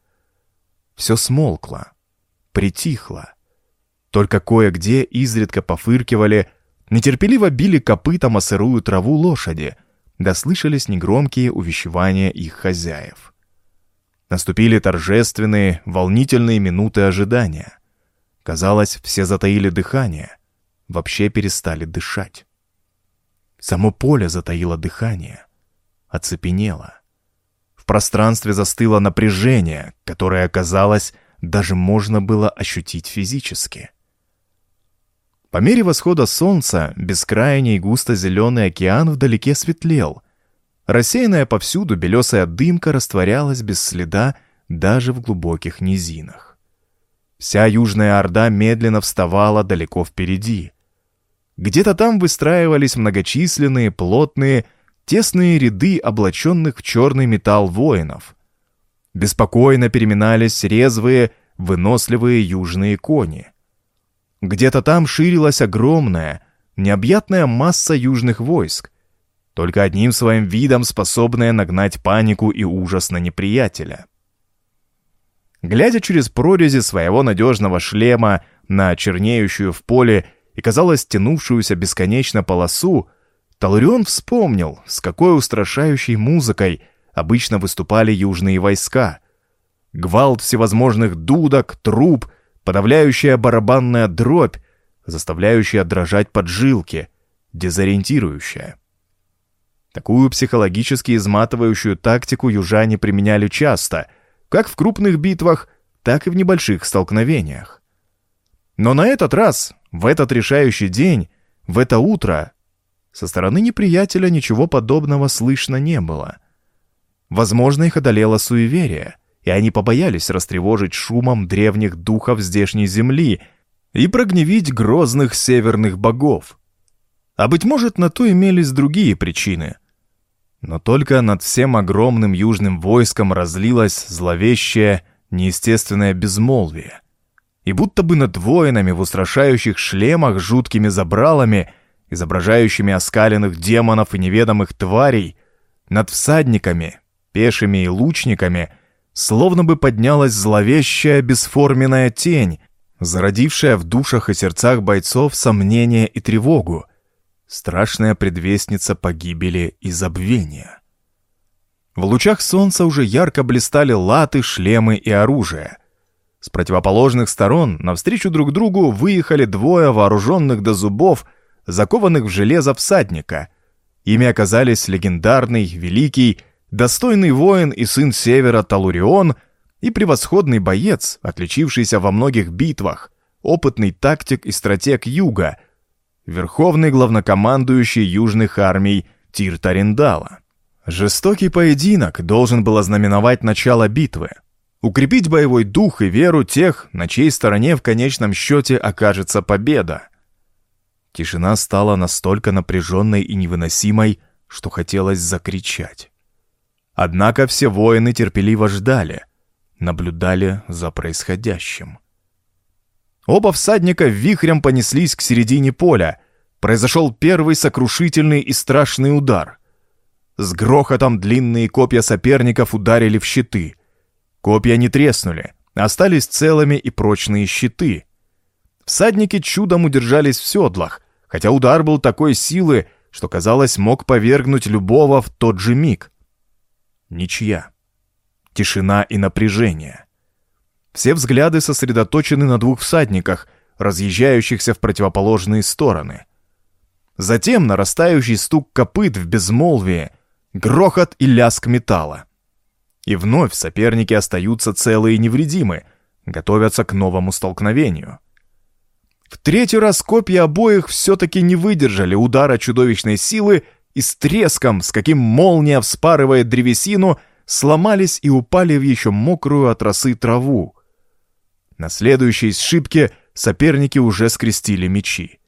Все смолкло, притихло. Только кое-где изредка пофыркивали, нетерпеливо били копытом о сырую траву лошади, да слышались негромкие увещевания их хозяев. Наступили торжественные, волнительные минуты ожидания. Казалось, все затаили дыхание, вообще перестали дышать. Само поле затаило дыхание, оцепенело. Пространстве застыло напряжение, которое, казалось, даже можно было ощутить физически. По мере восхода солнца бескрайний густо-зеленый океан вдалеке светлел. Рассеянная повсюду белесая дымка растворялась без следа даже в глубоких низинах. Вся южная орда медленно вставала далеко впереди. Где-то там выстраивались многочисленные, плотные, тесные ряды облаченных в черный металл воинов. Беспокойно переминались резвые, выносливые южные кони — где-то там ширилась огромная, необъятная масса южных войск, только одним своим видом способная нагнать панику и ужас на неприятеля. Глядя через прорези своего надежного шлема на чернеющую в поле и, казалось, тянувшуюся бесконечно полосу, Талурион вспомнил, с какой устрашающей музыкой обычно выступали южные войска. Гвалт всевозможных дудок, труб — подавляющая барабанная дробь, заставляющая дрожать поджилки, дезориентирующая. Такую психологически изматывающую тактику южане применяли часто, как в крупных битвах, так и в небольших столкновениях. Но на этот раз, в этот решающий день, в это утро, со стороны неприятеля ничего подобного слышно не было. Возможно, их одолело суеверие — и они побоялись растревожить шумом древних духов здешней земли и прогневить грозных северных богов. А быть может, на то имелись другие причины. Но только над всем огромным южным войском разлилось зловещее, неестественное безмолвие. И будто бы над воинами в устрашающих шлемах жуткими забралами, изображающими оскаленных демонов и неведомых тварей, над всадниками, пешими и лучниками — словно бы поднялась зловещая бесформенная тень, зародившая в душах и сердцах бойцов сомнение и тревогу, страшная предвестница погибели и забвения. В лучах солнца уже ярко блистали латы, шлемы и оружие. С противоположных сторон навстречу друг другу выехали двое вооруженных до зубов, закованных в железо всадника. Ими оказались легендарный, великий достойный воин и сын Севера Талурион и превосходный боец, отличившийся во многих битвах, опытный тактик и стратег Юга, верховный главнокомандующий южных армий Тир Тариндала. Жестокий поединок должен был ознаменовать начало битвы, укрепить боевой дух и веру тех, на чьей стороне в конечном счете окажется победа. Тишина стала настолько напряженной и невыносимой, что хотелось закричать. Однако все воины терпеливо ждали, наблюдали за происходящим. Оба всадника вихрем понеслись к середине поля. Произошел первый сокрушительный и страшный удар. С грохотом длинные копья соперников ударили в щиты. Копья не треснули, остались целыми и прочные щиты. Всадники чудом удержались в седлах, хотя удар был такой силы, что, казалось, мог повергнуть любого в тот же миг. Ничья. Тишина и напряжение. Все взгляды сосредоточены на двух всадниках, разъезжающихся в противоположные стороны. Затем нарастающий стук копыт в безмолвии, грохот и лязг металла. И вновь соперники остаются целые и невредимы, готовятся к новому столкновению. В третий раз копья обоих все-таки не выдержали удара чудовищной силы и с треском, с каким молния вспарывает древесину, сломались и упали в еще мокрую от росы траву. На следующей сшибке соперники уже скрестили мечи.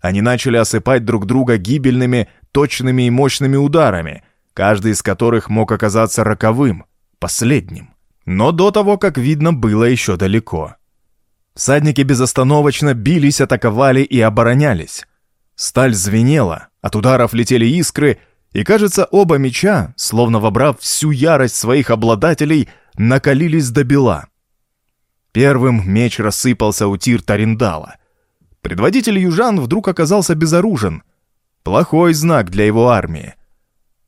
Они начали осыпать друг друга гибельными, точными и мощными ударами, каждый из которых мог оказаться роковым, последним. Но до того, как видно, было еще далеко. Всадники безостановочно бились, атаковали и оборонялись. Сталь звенела, от ударов летели искры, и, кажется, оба меча, словно вобрав всю ярость своих обладателей, накалились до бела. Первым меч рассыпался у тир Тариндала. Предводитель южан вдруг оказался безоружен. Плохой знак для его армии.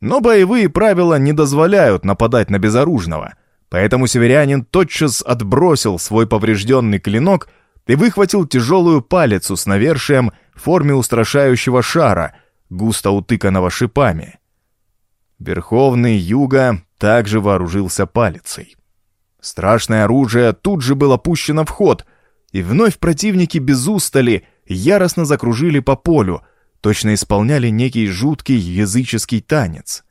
Но боевые правила не дозволяют нападать на безоружного, Поэтому северянин тотчас отбросил свой поврежденный клинок и выхватил тяжелую палицу с навершием в форме устрашающего шара, густо утыканного шипами. Верховный Юга также вооружился палицей. Страшное оружие тут же было пущено в ход, и вновь противники без устали яростно закружили по полю, точно исполняли некий жуткий языческий танец.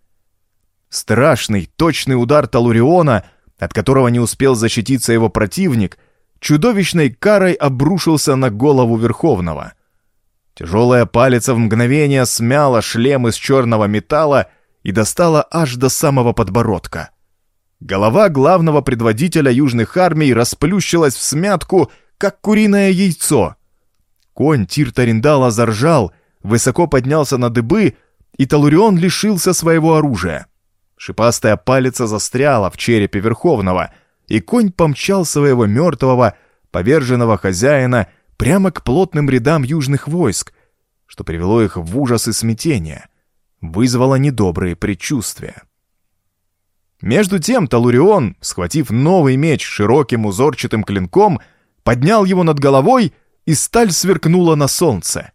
Страшный, точный удар Талуриона — от которого не успел защититься его противник, чудовищной карой обрушился на голову Верховного. Тяжелая палец в мгновение смяла шлем из черного металла и достала аж до самого подбородка. Голова главного предводителя южных армий расплющилась в смятку, как куриное яйцо. Конь Тиртариндала заржал, высоко поднялся на дыбы, и Талурион лишился своего оружия. Шипастая палица застряла в черепе Верховного, и конь помчал своего мертвого, поверженного хозяина прямо к плотным рядам южных войск, что привело их в ужас и смятение, вызвало недобрые предчувствия. Между тем Талурион, схватив новый меч широким узорчатым клинком, поднял его над головой, и сталь сверкнула на солнце.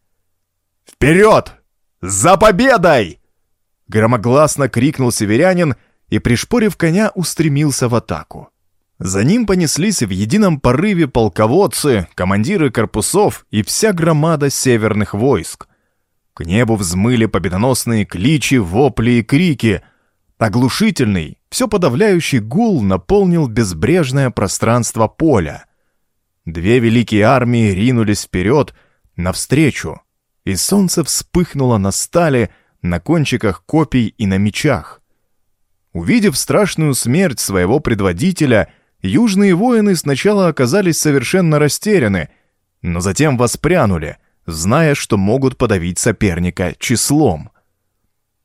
«Вперед! За победой!» Громогласно крикнул северянин и, пришпорив коня, устремился в атаку. За ним понеслись в едином порыве полководцы, командиры корпусов и вся громада северных войск. К небу взмыли победоносные кличи, вопли и крики. Оглушительный, все подавляющий гул наполнил безбрежное пространство поля. Две великие армии ринулись вперед, навстречу, и солнце вспыхнуло на стали, на кончиках копий и на мечах. Увидев страшную смерть своего предводителя, южные воины сначала оказались совершенно растеряны, но затем воспрянули, зная, что могут подавить соперника числом.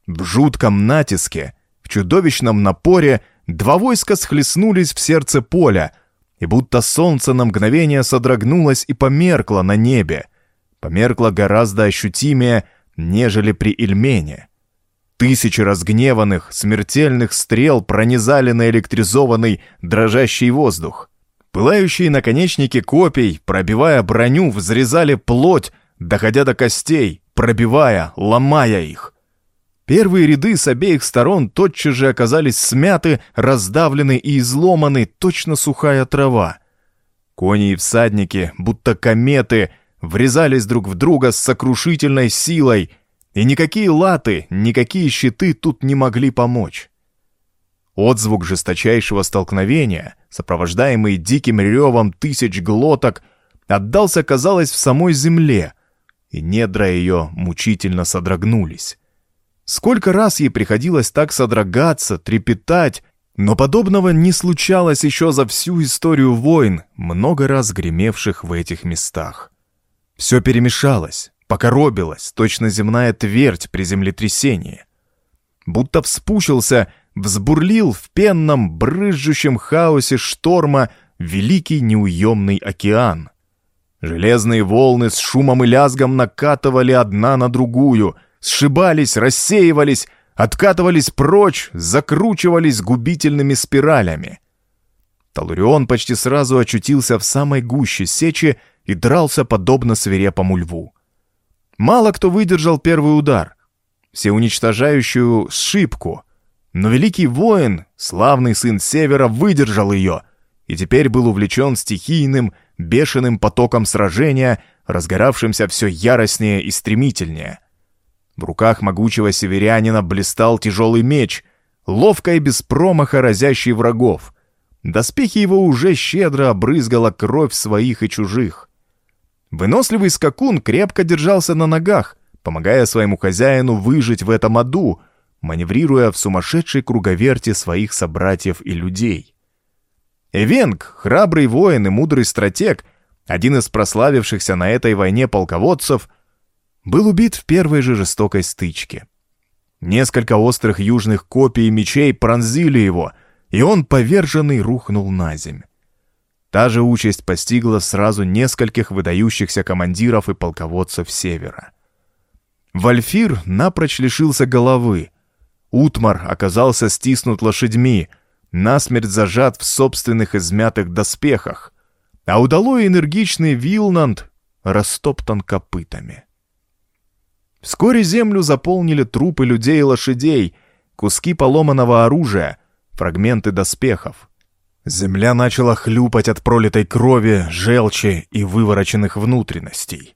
В жутком натиске, в чудовищном напоре два войска схлестнулись в сердце поля, и будто солнце на мгновение содрогнулось и померкло на небе, померкло гораздо ощутимее, нежели при Ильмене. Тысячи разгневанных, смертельных стрел пронизали на электризованный, дрожащий воздух. Пылающие наконечники копий, пробивая броню, взрезали плоть, доходя до костей, пробивая, ломая их. Первые ряды с обеих сторон тотчас же оказались смяты, раздавлены и изломаны, точно сухая трава. Кони и всадники, будто кометы, врезались друг в друга с сокрушительной силой, и никакие латы, никакие щиты тут не могли помочь. Отзвук жесточайшего столкновения, сопровождаемый диким ревом тысяч глоток, отдался, казалось, в самой земле, и недра ее мучительно содрогнулись. Сколько раз ей приходилось так содрогаться, трепетать, но подобного не случалось еще за всю историю войн, много раз гремевших в этих местах. Все перемешалось, покоробилось, точно земная твердь при землетрясении. Будто вспучился, взбурлил в пенном, брызжущем хаосе шторма великий неуемный океан. Железные волны с шумом и лязгом накатывали одна на другую, сшибались, рассеивались, откатывались прочь, закручивались губительными спиралями. Талурион почти сразу очутился в самой гуще сечи и дрался подобно свирепому льву. Мало кто выдержал первый удар, всеуничтожающую сшибку, но великий воин, славный сын Севера, выдержал ее и теперь был увлечен стихийным, бешеным потоком сражения, разгоравшимся все яростнее и стремительнее — в руках могучего северянина блистал тяжелый меч, ловко и без промаха разящий врагов. Доспехи его уже щедро обрызгала кровь своих и чужих. Выносливый скакун крепко держался на ногах, помогая своему хозяину выжить в этом аду, маневрируя в сумасшедшей круговерте своих собратьев и людей. Эвенг, храбрый воин и мудрый стратег, один из прославившихся на этой войне полководцев — был убит в первой же жестокой стычке. Несколько острых южных копий и мечей пронзили его, и он, поверженный, рухнул на земь. Та же участь постигла сразу нескольких выдающихся командиров и полководцев Севера. Вальфир напрочь лишился головы. Утмар оказался стиснут лошадьми, насмерть зажат в собственных измятых доспехах, а удалой энергичный Вилнанд растоптан копытами. Вскоре землю заполнили трупы людей и лошадей, куски поломанного оружия, фрагменты доспехов. Земля начала хлюпать от пролитой крови, желчи и вывороченных внутренностей.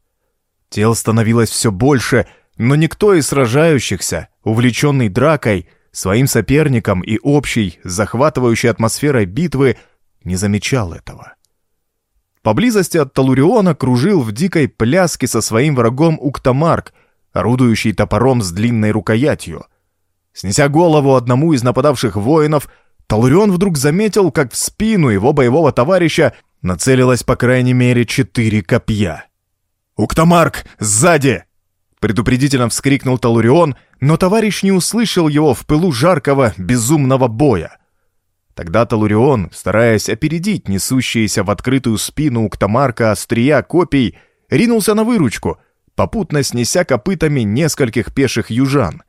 Тел становилось все больше, но никто из сражающихся, увлеченный дракой, своим соперником и общей, захватывающей атмосферой битвы, не замечал этого. Поблизости от Талуриона кружил в дикой пляске со своим врагом Уктамарк — орудующий топором с длинной рукоятью. Снеся голову одному из нападавших воинов, Талурион вдруг заметил, как в спину его боевого товарища нацелилось по крайней мере четыре копья. «Уктамарк, сзади!» Предупредительно вскрикнул Талурион, но товарищ не услышал его в пылу жаркого, безумного боя. Тогда Талурион, стараясь опередить несущиеся в открытую спину Уктамарка острия копий, ринулся на выручку — попутно снеся копытами нескольких пеших южан.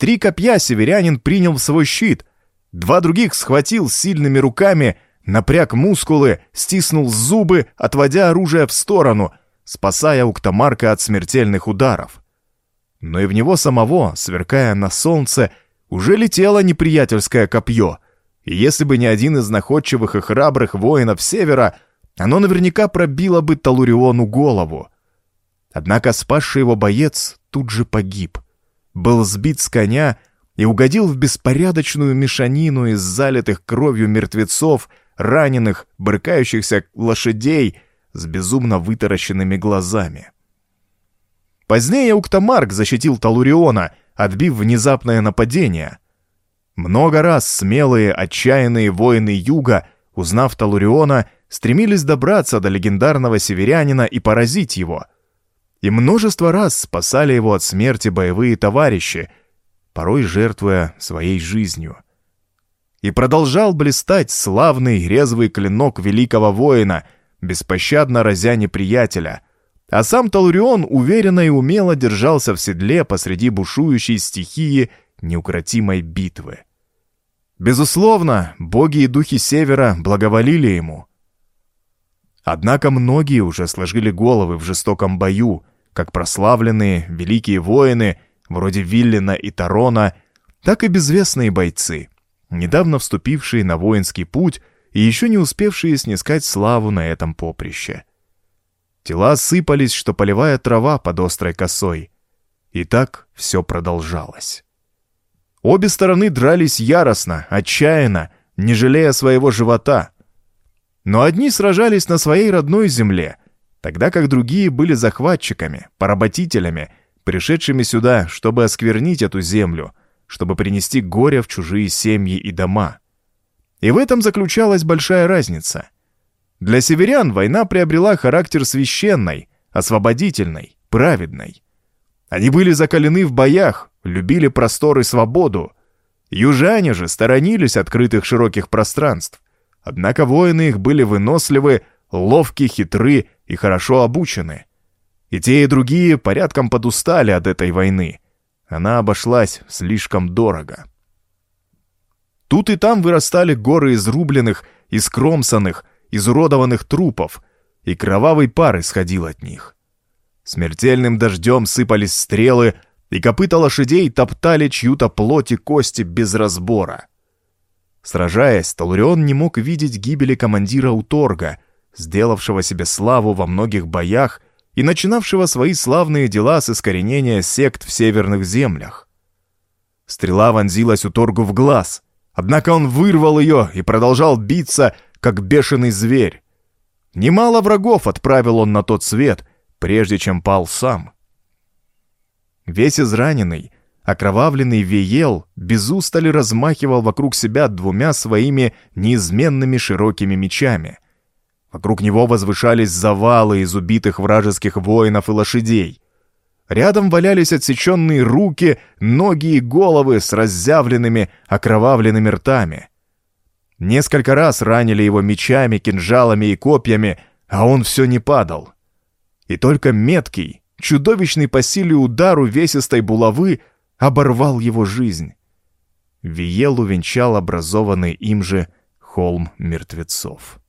Три копья северянин принял в свой щит, два других схватил сильными руками, напряг мускулы, стиснул зубы, отводя оружие в сторону, спасая Уктамарка от смертельных ударов. Но и в него самого, сверкая на солнце, уже летело неприятельское копье, и если бы не один из находчивых и храбрых воинов Севера, оно наверняка пробило бы Талуриону голову. Однако спасший его боец тут же погиб. Был сбит с коня и угодил в беспорядочную мешанину из залитых кровью мертвецов, раненых, брыкающихся лошадей с безумно вытаращенными глазами. Позднее Уктамарк защитил Талуриона, отбив внезапное нападение. Много раз смелые, отчаянные воины Юга, узнав Талуриона, стремились добраться до легендарного северянина и поразить его — и множество раз спасали его от смерти боевые товарищи, порой жертвуя своей жизнью. И продолжал блистать славный резвый клинок великого воина, беспощадно разя неприятеля, а сам Талурион уверенно и умело держался в седле посреди бушующей стихии неукротимой битвы. Безусловно, боги и духи Севера благоволили ему. Однако многие уже сложили головы в жестоком бою, как прославленные великие воины, вроде Виллина и Тарона, так и безвестные бойцы, недавно вступившие на воинский путь и еще не успевшие снискать славу на этом поприще. Тела сыпались, что полевая трава под острой косой. И так все продолжалось. Обе стороны дрались яростно, отчаянно, не жалея своего живота. Но одни сражались на своей родной земле, тогда как другие были захватчиками, поработителями, пришедшими сюда, чтобы осквернить эту землю, чтобы принести горе в чужие семьи и дома. И в этом заключалась большая разница. Для северян война приобрела характер священной, освободительной, праведной. Они были закалены в боях, любили простор и свободу. Южане же сторонились открытых широких пространств. Однако воины их были выносливы, ловки, хитры и хорошо обучены. И те, и другие порядком подустали от этой войны. Она обошлась слишком дорого. Тут и там вырастали горы изрубленных, искромсанных, изуродованных трупов, и кровавый пар исходил от них. Смертельным дождем сыпались стрелы, и копыта лошадей топтали чью-то плоть и кости без разбора. Сражаясь, Талурион не мог видеть гибели командира Уторга, сделавшего себе славу во многих боях и начинавшего свои славные дела с искоренения сект в северных землях. Стрела вонзилась Уторгу в глаз — Однако он вырвал ее и продолжал биться, как бешеный зверь. Немало врагов отправил он на тот свет, прежде чем пал сам. Весь израненный, окровавленный Виел без устали размахивал вокруг себя двумя своими неизменными широкими мечами. Вокруг него возвышались завалы из убитых вражеских воинов и лошадей. Рядом валялись отсеченные руки, ноги и головы с разъявленными, окровавленными ртами. Несколько раз ранили его мечами, кинжалами и копьями, а он все не падал. И только меткий, чудовищный по силе удар увесистой булавы оборвал его жизнь. Виел увенчал образованный им же холм мертвецов.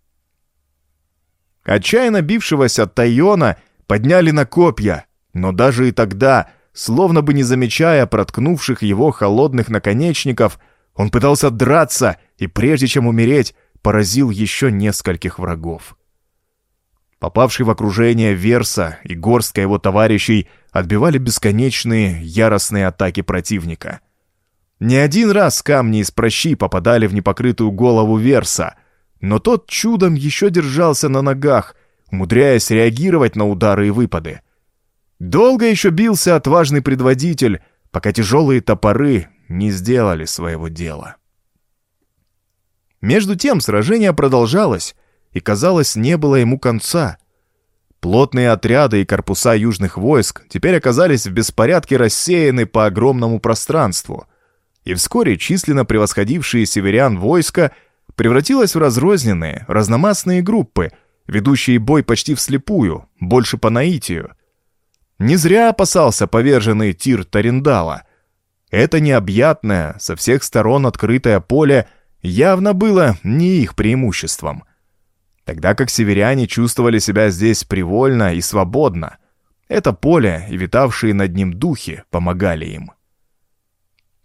Отчаянно бившегося Тайона подняли на копья — но даже и тогда, словно бы не замечая проткнувших его холодных наконечников, он пытался драться и, прежде чем умереть, поразил еще нескольких врагов. Попавший в окружение Верса и горстка его товарищей отбивали бесконечные яростные атаки противника. Не один раз камни из прощи попадали в непокрытую голову Верса, но тот чудом еще держался на ногах, умудряясь реагировать на удары и выпады. Долго еще бился отважный предводитель, пока тяжелые топоры не сделали своего дела. Между тем сражение продолжалось, и, казалось, не было ему конца. Плотные отряды и корпуса южных войск теперь оказались в беспорядке рассеяны по огромному пространству, и вскоре численно превосходившие северян войска превратилось в разрозненные, разномастные группы, ведущие бой почти вслепую, больше по наитию, не зря опасался поверженный Тир Тариндала. Это необъятное, со всех сторон открытое поле явно было не их преимуществом. Тогда как северяне чувствовали себя здесь привольно и свободно. Это поле и витавшие над ним духи помогали им.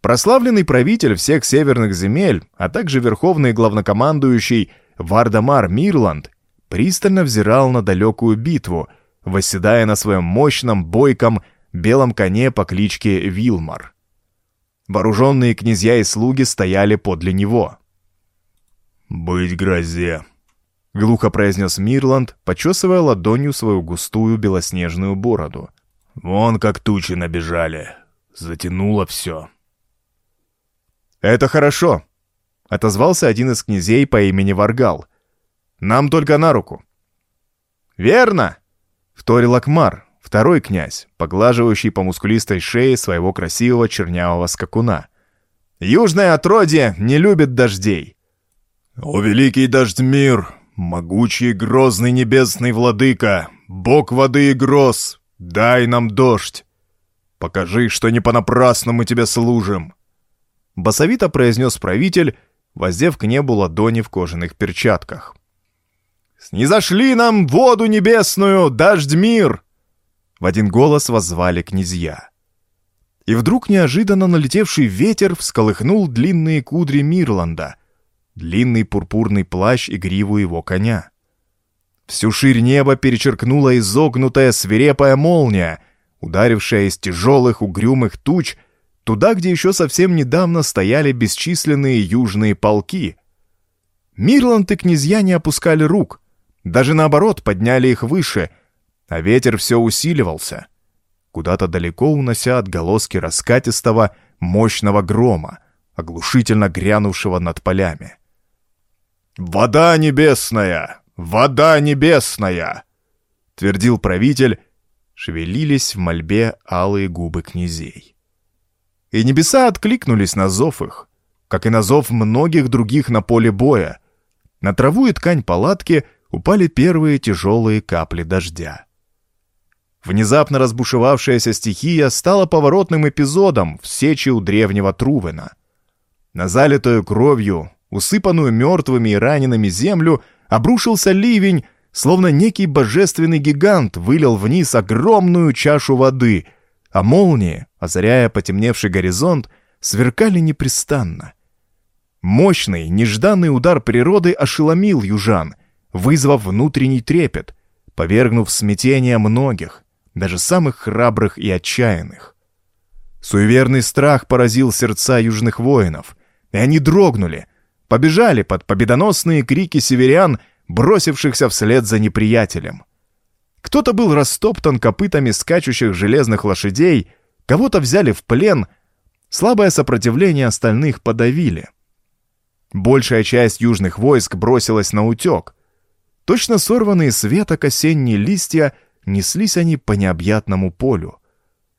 Прославленный правитель всех северных земель, а также верховный главнокомандующий Вардамар Мирланд пристально взирал на далекую битву — восседая на своем мощном, бойком, белом коне по кличке Вилмар. Вооруженные князья и слуги стояли подле него. «Быть грозе», — глухо произнес Мирланд, почесывая ладонью свою густую белоснежную бороду. «Вон как тучи набежали. Затянуло все». «Это хорошо», — отозвался один из князей по имени Варгал. «Нам только на руку». «Верно!» Вторил Акмар, второй князь, поглаживающий по мускулистой шее своего красивого чернявого скакуна. «Южное отродье не любит дождей!» «О, великий дождьмир, могучий грозный небесный владыка, бог воды и гроз, дай нам дождь! Покажи, что не понапрасну мы тебе служим!» Басовито произнес правитель, воздев к небу ладони в кожаных перчатках. «Снизошли нам воду небесную, дождь мир!» В один голос воззвали князья. И вдруг неожиданно налетевший ветер всколыхнул длинные кудри Мирланда, длинный пурпурный плащ и гриву его коня. Всю ширь неба перечеркнула изогнутая свирепая молния, ударившая из тяжелых угрюмых туч туда, где еще совсем недавно стояли бесчисленные южные полки. Мирланд и князья не опускали рук, даже наоборот подняли их выше, а ветер все усиливался, куда-то далеко унося отголоски раскатистого, мощного грома, оглушительно грянувшего над полями. «Вода небесная! Вода небесная!» — твердил правитель, шевелились в мольбе алые губы князей. И небеса откликнулись на зов их, как и на зов многих других на поле боя. На траву и ткань палатки упали первые тяжелые капли дождя. Внезапно разбушевавшаяся стихия стала поворотным эпизодом в сече у древнего Трувена. На залитую кровью, усыпанную мертвыми и ранеными землю, обрушился ливень, словно некий божественный гигант вылил вниз огромную чашу воды, а молнии, озаряя потемневший горизонт, сверкали непрестанно. Мощный, нежданный удар природы ошеломил южан, вызвав внутренний трепет, повергнув в смятение многих, даже самых храбрых и отчаянных. Суеверный страх поразил сердца южных воинов, и они дрогнули, побежали под победоносные крики северян, бросившихся вслед за неприятелем. Кто-то был растоптан копытами скачущих железных лошадей, кого-то взяли в плен, слабое сопротивление остальных подавили. Большая часть южных войск бросилась на утек. Точно сорванные с веток осенние листья неслись они по необъятному полю.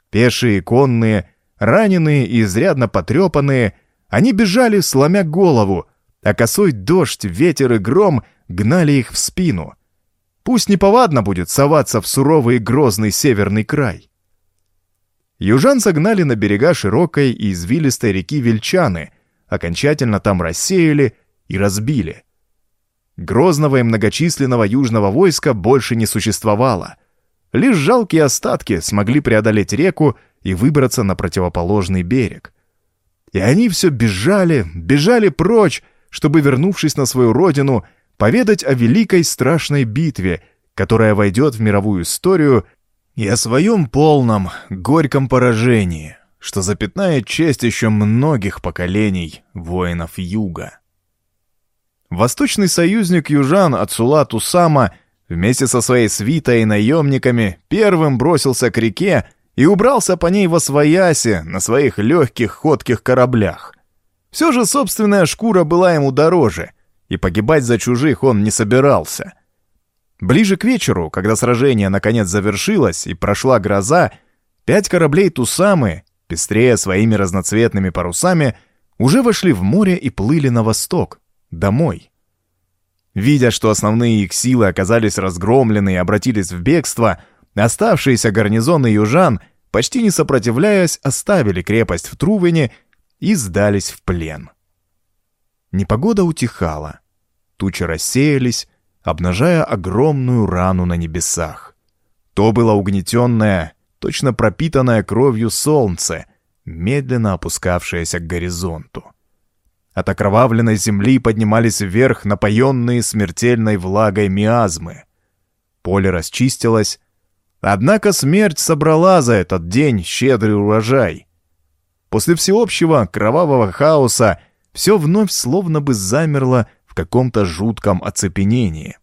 Пешие, конные, раненые и изрядно потрепанные, они бежали, сломя голову, а косой дождь, ветер и гром гнали их в спину. Пусть неповадно будет соваться в суровый и грозный северный край. Южан согнали на берега широкой и извилистой реки Вельчаны, окончательно там рассеяли и разбили. Грозного и многочисленного южного войска больше не существовало. Лишь жалкие остатки смогли преодолеть реку и выбраться на противоположный берег. И они все бежали, бежали прочь, чтобы, вернувшись на свою родину, поведать о великой страшной битве, которая войдет в мировую историю, и о своем полном, горьком поражении, что запятнает честь еще многих поколений воинов Юга. Восточный союзник южан Ацула Тусама вместе со своей свитой и наемниками первым бросился к реке и убрался по ней во свояси на своих легких ходких кораблях. Все же собственная шкура была ему дороже, и погибать за чужих он не собирался. Ближе к вечеру, когда сражение наконец завершилось и прошла гроза, пять кораблей Тусамы, пестрея своими разноцветными парусами, уже вошли в море и плыли на восток, домой. Видя, что основные их силы оказались разгромлены и обратились в бегство, оставшиеся гарнизоны южан, почти не сопротивляясь, оставили крепость в Трувене и сдались в плен. Непогода утихала, тучи рассеялись, обнажая огромную рану на небесах. То было угнетенное, точно пропитанное кровью солнце, медленно опускавшееся к горизонту. От окровавленной земли поднимались вверх напоенные смертельной влагой миазмы. Поле расчистилось, однако смерть собрала за этот день щедрый урожай. После всеобщего кровавого хаоса все вновь словно бы замерло в каком-то жутком оцепенении.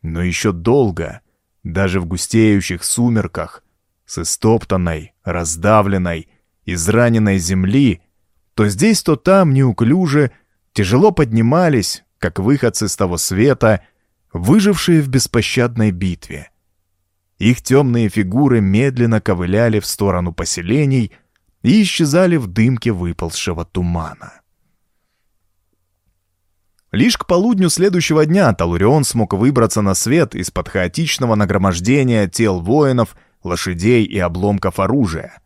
Но еще долго, даже в густеющих сумерках, с истоптанной, раздавленной, израненной земли, то здесь, то там неуклюже, тяжело поднимались, как выходцы с того света, выжившие в беспощадной битве. Их темные фигуры медленно ковыляли в сторону поселений — и исчезали в дымке выползшего тумана. Лишь к полудню следующего дня Талурион смог выбраться на свет из-под хаотичного нагромождения тел воинов, лошадей и обломков оружия.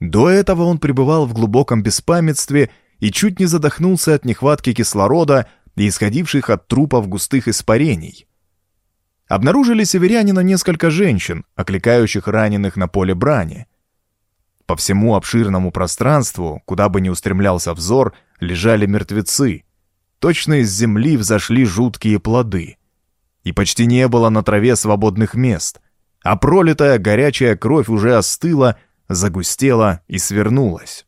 До этого он пребывал в глубоком беспамятстве и чуть не задохнулся от нехватки кислорода и исходивших от трупов густых испарений. Обнаружили северянина несколько женщин, окликающих раненых на поле брани. По всему обширному пространству, куда бы ни устремлялся взор, лежали мертвецы. Точно из земли взошли жуткие плоды. И почти не было на траве свободных мест. а пролитая горячая кровь уже остыла, загустела и свернулась.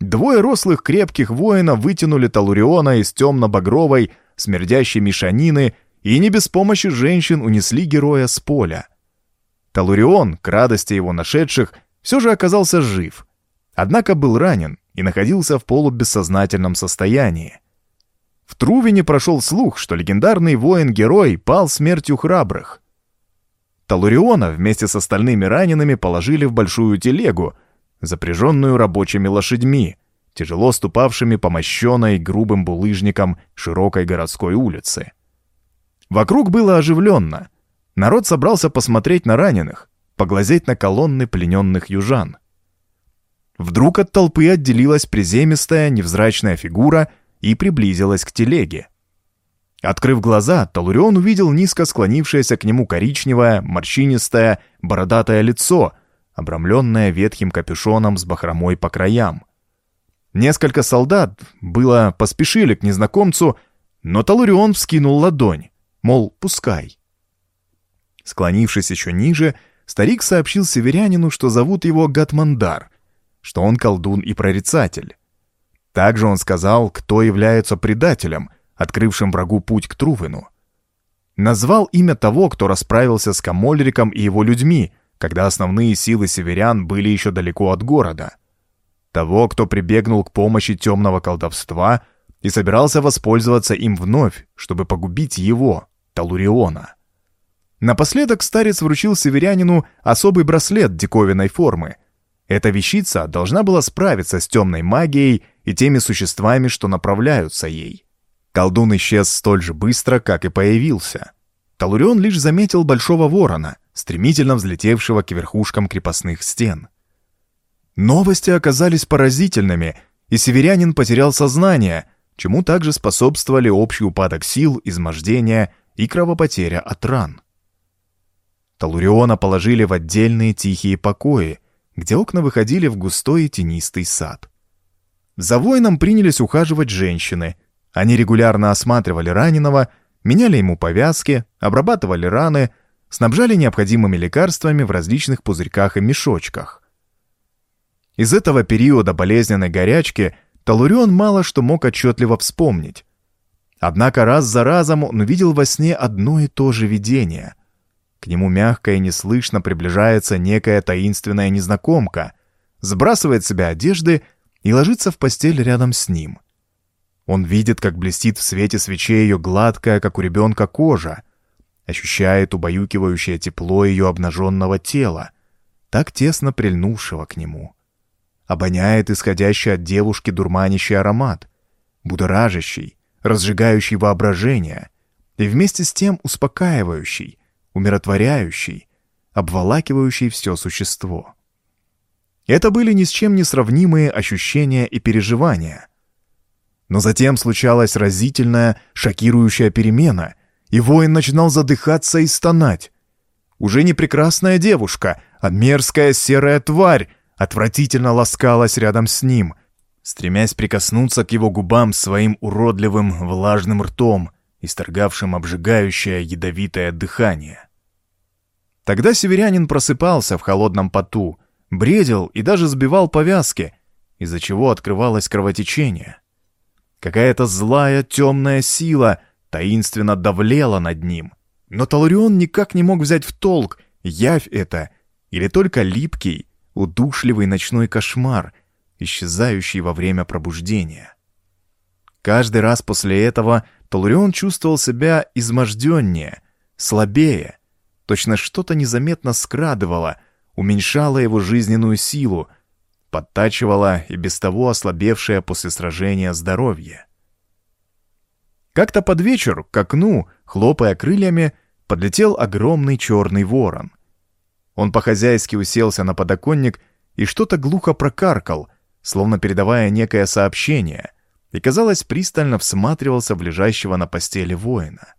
Двое рослых крепких воинов вытянули Талуриона из темно-багровой, смердящей мешанины и не без помощи женщин унесли героя с поля. Талурион, к радости его нашедших, все же оказался жив, однако был ранен и находился в полубессознательном состоянии. В Трувине прошел слух, что легендарный воин-герой пал смертью храбрых. Талуриона вместе с остальными ранеными положили в большую телегу, запряженную рабочими лошадьми, тяжело ступавшими по мощенной грубым булыжникам широкой городской улицы. Вокруг было оживленно. Народ собрался посмотреть на раненых, поглазеть на колонны плененных южан. Вдруг от толпы отделилась приземистая невзрачная фигура и приблизилась к телеге. Открыв глаза, Талурион увидел низко склонившееся к нему коричневое, морщинистое, бородатое лицо, обрамленное ветхим капюшоном с бахромой по краям. Несколько солдат было поспешили к незнакомцу, но Талурион вскинул ладонь, мол, пускай. Склонившись еще ниже, старик сообщил северянину, что зовут его Гатмандар, что он колдун и прорицатель. Также он сказал, кто является предателем, открывшим врагу путь к Трувену. Назвал имя того, кто расправился с Камольриком и его людьми, когда основные силы северян были еще далеко от города. Того, кто прибегнул к помощи темного колдовства и собирался воспользоваться им вновь, чтобы погубить его, Талуриона. Напоследок старец вручил северянину особый браслет диковинной формы. Эта вещица должна была справиться с темной магией и теми существами, что направляются ей. Колдун исчез столь же быстро, как и появился. Талурион лишь заметил большого ворона, стремительно взлетевшего к верхушкам крепостных стен. Новости оказались поразительными, и северянин потерял сознание, чему также способствовали общий упадок сил, измождение и кровопотеря от ран. Талуриона положили в отдельные тихие покои, где окна выходили в густой и тенистый сад. За воином принялись ухаживать женщины, они регулярно осматривали раненого, меняли ему повязки, обрабатывали раны, снабжали необходимыми лекарствами в различных пузырьках и мешочках. Из этого периода болезненной горячки Талурион мало что мог отчетливо вспомнить. Однако раз за разом он увидел во сне одно и то же видение. К нему мягко и неслышно приближается некая таинственная незнакомка, сбрасывает с себя одежды и ложится в постель рядом с ним. Он видит, как блестит в свете свечей ее гладкая, как у ребенка, кожа, ощущает убаюкивающее тепло ее обнаженного тела, так тесно прильнувшего к нему. Обоняет исходящий от девушки дурманящий аромат, будоражащий, разжигающий воображение и вместе с тем успокаивающий, умиротворяющий, обволакивающий все существо. Это были ни с чем не сравнимые ощущения и переживания — но затем случалась разительная, шокирующая перемена, и воин начинал задыхаться и стонать. Уже не прекрасная девушка, а мерзкая серая тварь отвратительно ласкалась рядом с ним, стремясь прикоснуться к его губам своим уродливым влажным ртом, исторгавшим обжигающее ядовитое дыхание. Тогда северянин просыпался в холодном поту, бредил и даже сбивал повязки, из-за чего открывалось кровотечение. Какая-то злая темная сила таинственно давлела над ним. Но Талурион никак не мог взять в толк, явь это или только липкий, удушливый ночной кошмар, исчезающий во время пробуждения. Каждый раз после этого Талурион чувствовал себя изможденнее, слабее. Точно что-то незаметно скрадывало, уменьшало его жизненную силу, подтачивала и без того ослабевшее после сражения здоровье. Как-то под вечер к окну, хлопая крыльями, подлетел огромный черный ворон. Он по-хозяйски уселся на подоконник и что-то глухо прокаркал, словно передавая некое сообщение, и, казалось, пристально всматривался в лежащего на постели воина.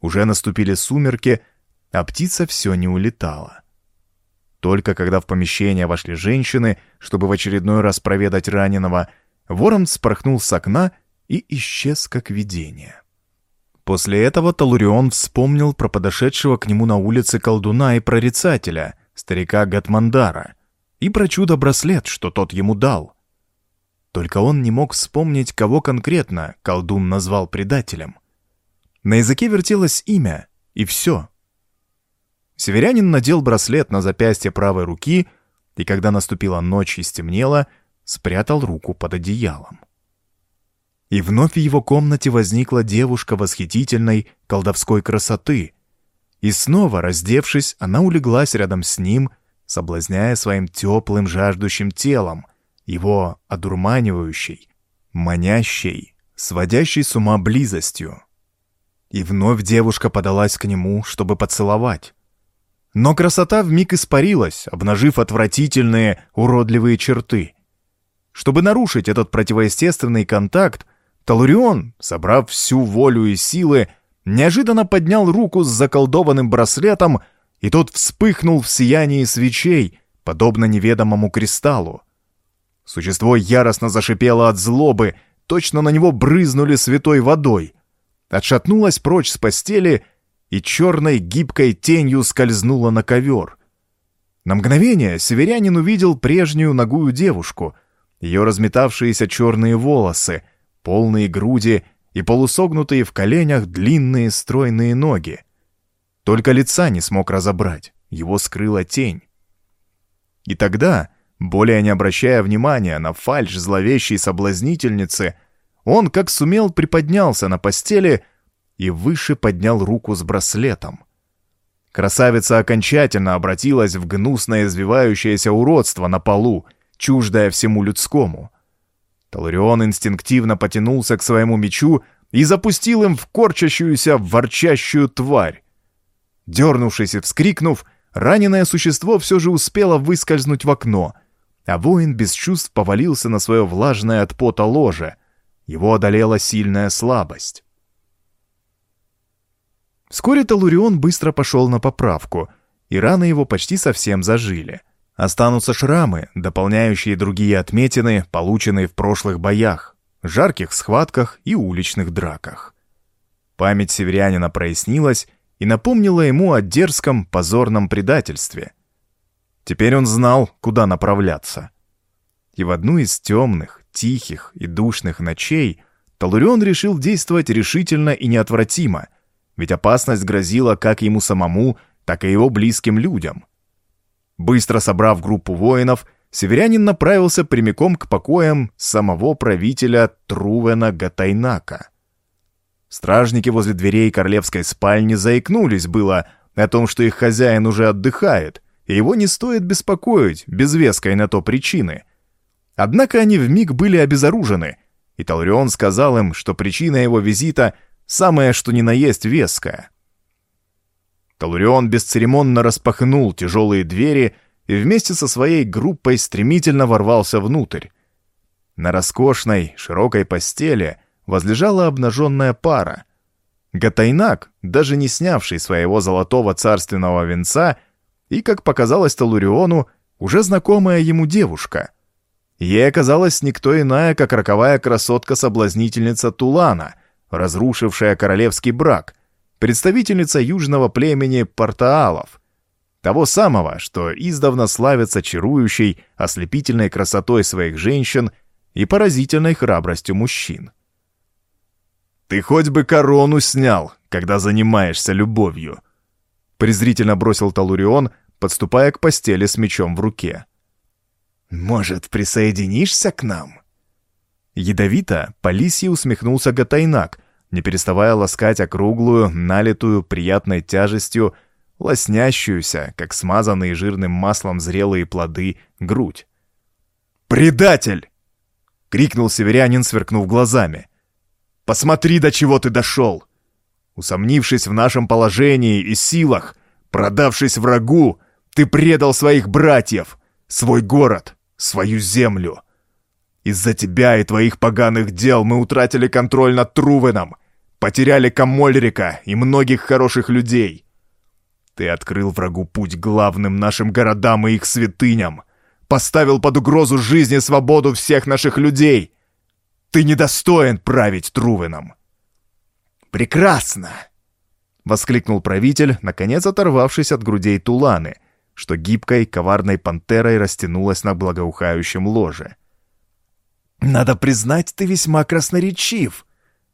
Уже наступили сумерки, а птица все не улетала. Только когда в помещение вошли женщины, чтобы в очередной раз проведать раненого, ворон спорхнул с окна и исчез как видение. После этого Талурион вспомнил про подошедшего к нему на улице колдуна и прорицателя, старика Гатмандара, и про чудо-браслет, что тот ему дал. Только он не мог вспомнить, кого конкретно колдун назвал предателем. На языке вертелось имя, и все. Северянин надел браслет на запястье правой руки, и когда наступила ночь и стемнело, спрятал руку под одеялом. И вновь в его комнате возникла девушка восхитительной колдовской красоты. И снова, раздевшись, она улеглась рядом с ним, соблазняя своим теплым жаждущим телом, его одурманивающей, манящей, сводящей с ума близостью. И вновь девушка подалась к нему, чтобы поцеловать. Но красота вмиг испарилась, обнажив отвратительные, уродливые черты. Чтобы нарушить этот противоестественный контакт, Талурион, собрав всю волю и силы, неожиданно поднял руку с заколдованным браслетом, и тот вспыхнул в сиянии свечей, подобно неведомому кристаллу. Существо яростно зашипело от злобы, точно на него брызнули святой водой. Отшатнулось прочь с постели и черной гибкой тенью скользнуло на ковер. На мгновение северянин увидел прежнюю ногую девушку, ее разметавшиеся черные волосы — полные груди и полусогнутые в коленях длинные стройные ноги. Только лица не смог разобрать, его скрыла тень. И тогда, более не обращая внимания на фальшь зловещей соблазнительницы, он, как сумел, приподнялся на постели и выше поднял руку с браслетом. Красавица окончательно обратилась в гнусное извивающееся уродство на полу, чуждое всему людскому. Таларион инстинктивно потянулся к своему мечу и запустил им в корчащуюся, ворчащую тварь. Дернувшись и вскрикнув, раненое существо все же успело выскользнуть в окно, а воин без чувств повалился на свое влажное от пота ложе. Его одолела сильная слабость. Вскоре Талурион быстро пошел на поправку, и раны его почти совсем зажили — Останутся шрамы, дополняющие другие отметины, полученные в прошлых боях, жарких схватках и уличных драках. Память северянина прояснилась и напомнила ему о дерзком позорном предательстве. Теперь он знал, куда направляться. И в одну из темных, тихих и душных ночей Талурион решил действовать решительно и неотвратимо, ведь опасность грозила как ему самому, так и его близким людям — Быстро собрав группу воинов, северянин направился прямиком к покоям самого правителя Трувена Гатайнака. Стражники возле дверей королевской спальни заикнулись было о том, что их хозяин уже отдыхает, и его не стоит беспокоить без веской на то причины. Однако они вмиг были обезоружены, и Талрион сказал им, что причина его визита самое что ни на есть веская. Талурион бесцеремонно распахнул тяжелые двери и вместе со своей группой стремительно ворвался внутрь. На роскошной, широкой постели возлежала обнаженная пара. Гатайнак, даже не снявший своего золотого царственного венца, и, как показалось Талуриону, уже знакомая ему девушка. Ей оказалась никто иная, как роковая красотка-соблазнительница Тулана, разрушившая королевский брак — представительница южного племени Портаалов, того самого, что издавна славится чарующей, ослепительной красотой своих женщин и поразительной храбростью мужчин. «Ты хоть бы корону снял, когда занимаешься любовью!» Презрительно бросил Талурион, подступая к постели с мечом в руке. «Может, присоединишься к нам?» Ядовито по усмехнулся Гатайнак, не переставая ласкать округлую, налитую приятной тяжестью, лоснящуюся, как смазанные жирным маслом зрелые плоды, грудь. «Предатель!» — крикнул северянин, сверкнув глазами. «Посмотри, до чего ты дошел! Усомнившись в нашем положении и силах, продавшись врагу, ты предал своих братьев, свой город, свою землю. Из-за тебя и твоих поганых дел мы утратили контроль над Трувеном, Потеряли Камольрика и многих хороших людей. Ты открыл врагу путь главным нашим городам и их святыням. Поставил под угрозу жизнь и свободу всех наших людей. Ты недостоин править Трувеном. «Прекрасно!» — воскликнул правитель, наконец оторвавшись от грудей Туланы, что гибкой, коварной пантерой растянулась на благоухающем ложе. «Надо признать, ты весьма красноречив.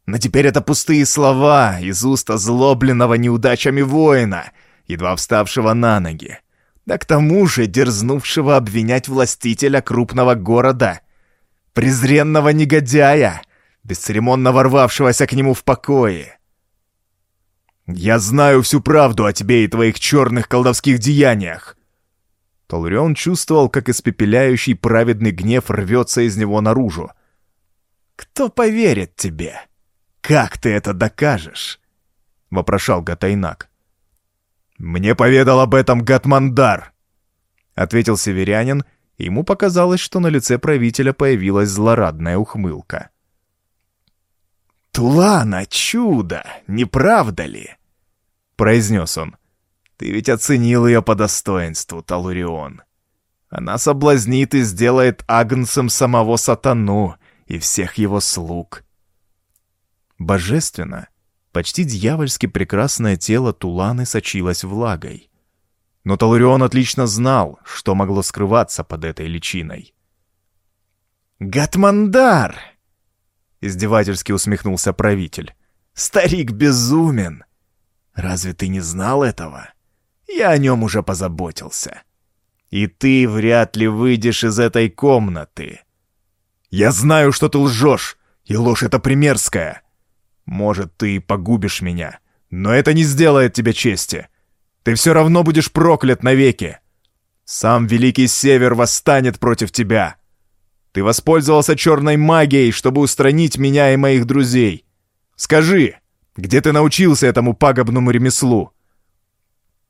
Но теперь это пустые слова из уст озлобленного неудачами воина, едва вставшего на ноги. Да к тому же дерзнувшего обвинять властителя крупного города, презренного негодяя, бесцеремонно ворвавшегося к нему в покое. «Я знаю всю правду о тебе и твоих черных колдовских деяниях!» Толрион чувствовал, как испепеляющий праведный гнев рвется из него наружу. «Кто поверит тебе? Как ты это докажешь?» — вопрошал Гатайнак. «Мне поведал об этом Гатмандар!» — ответил северянин, и ему показалось, что на лице правителя появилась злорадная ухмылка. «Тулана, чудо, не правда ли?» — произнес он. «Ты ведь оценил ее по достоинству, Талурион. Она соблазнит и сделает агнцем самого сатану и всех его слуг». Божественно, почти дьявольски прекрасное тело Туланы сочилось влагой. Но Талурион отлично знал, что могло скрываться под этой личиной. «Гатмандар!» — издевательски усмехнулся правитель. «Старик безумен! Разве ты не знал этого? Я о нем уже позаботился. И ты вряд ли выйдешь из этой комнаты. Я знаю, что ты лжешь, и ложь эта примерская!» Может, ты погубишь меня, но это не сделает тебе чести. Ты все равно будешь проклят навеки. Сам Великий Север восстанет против тебя. Ты воспользовался черной магией, чтобы устранить меня и моих друзей. Скажи, где ты научился этому пагубному ремеслу?»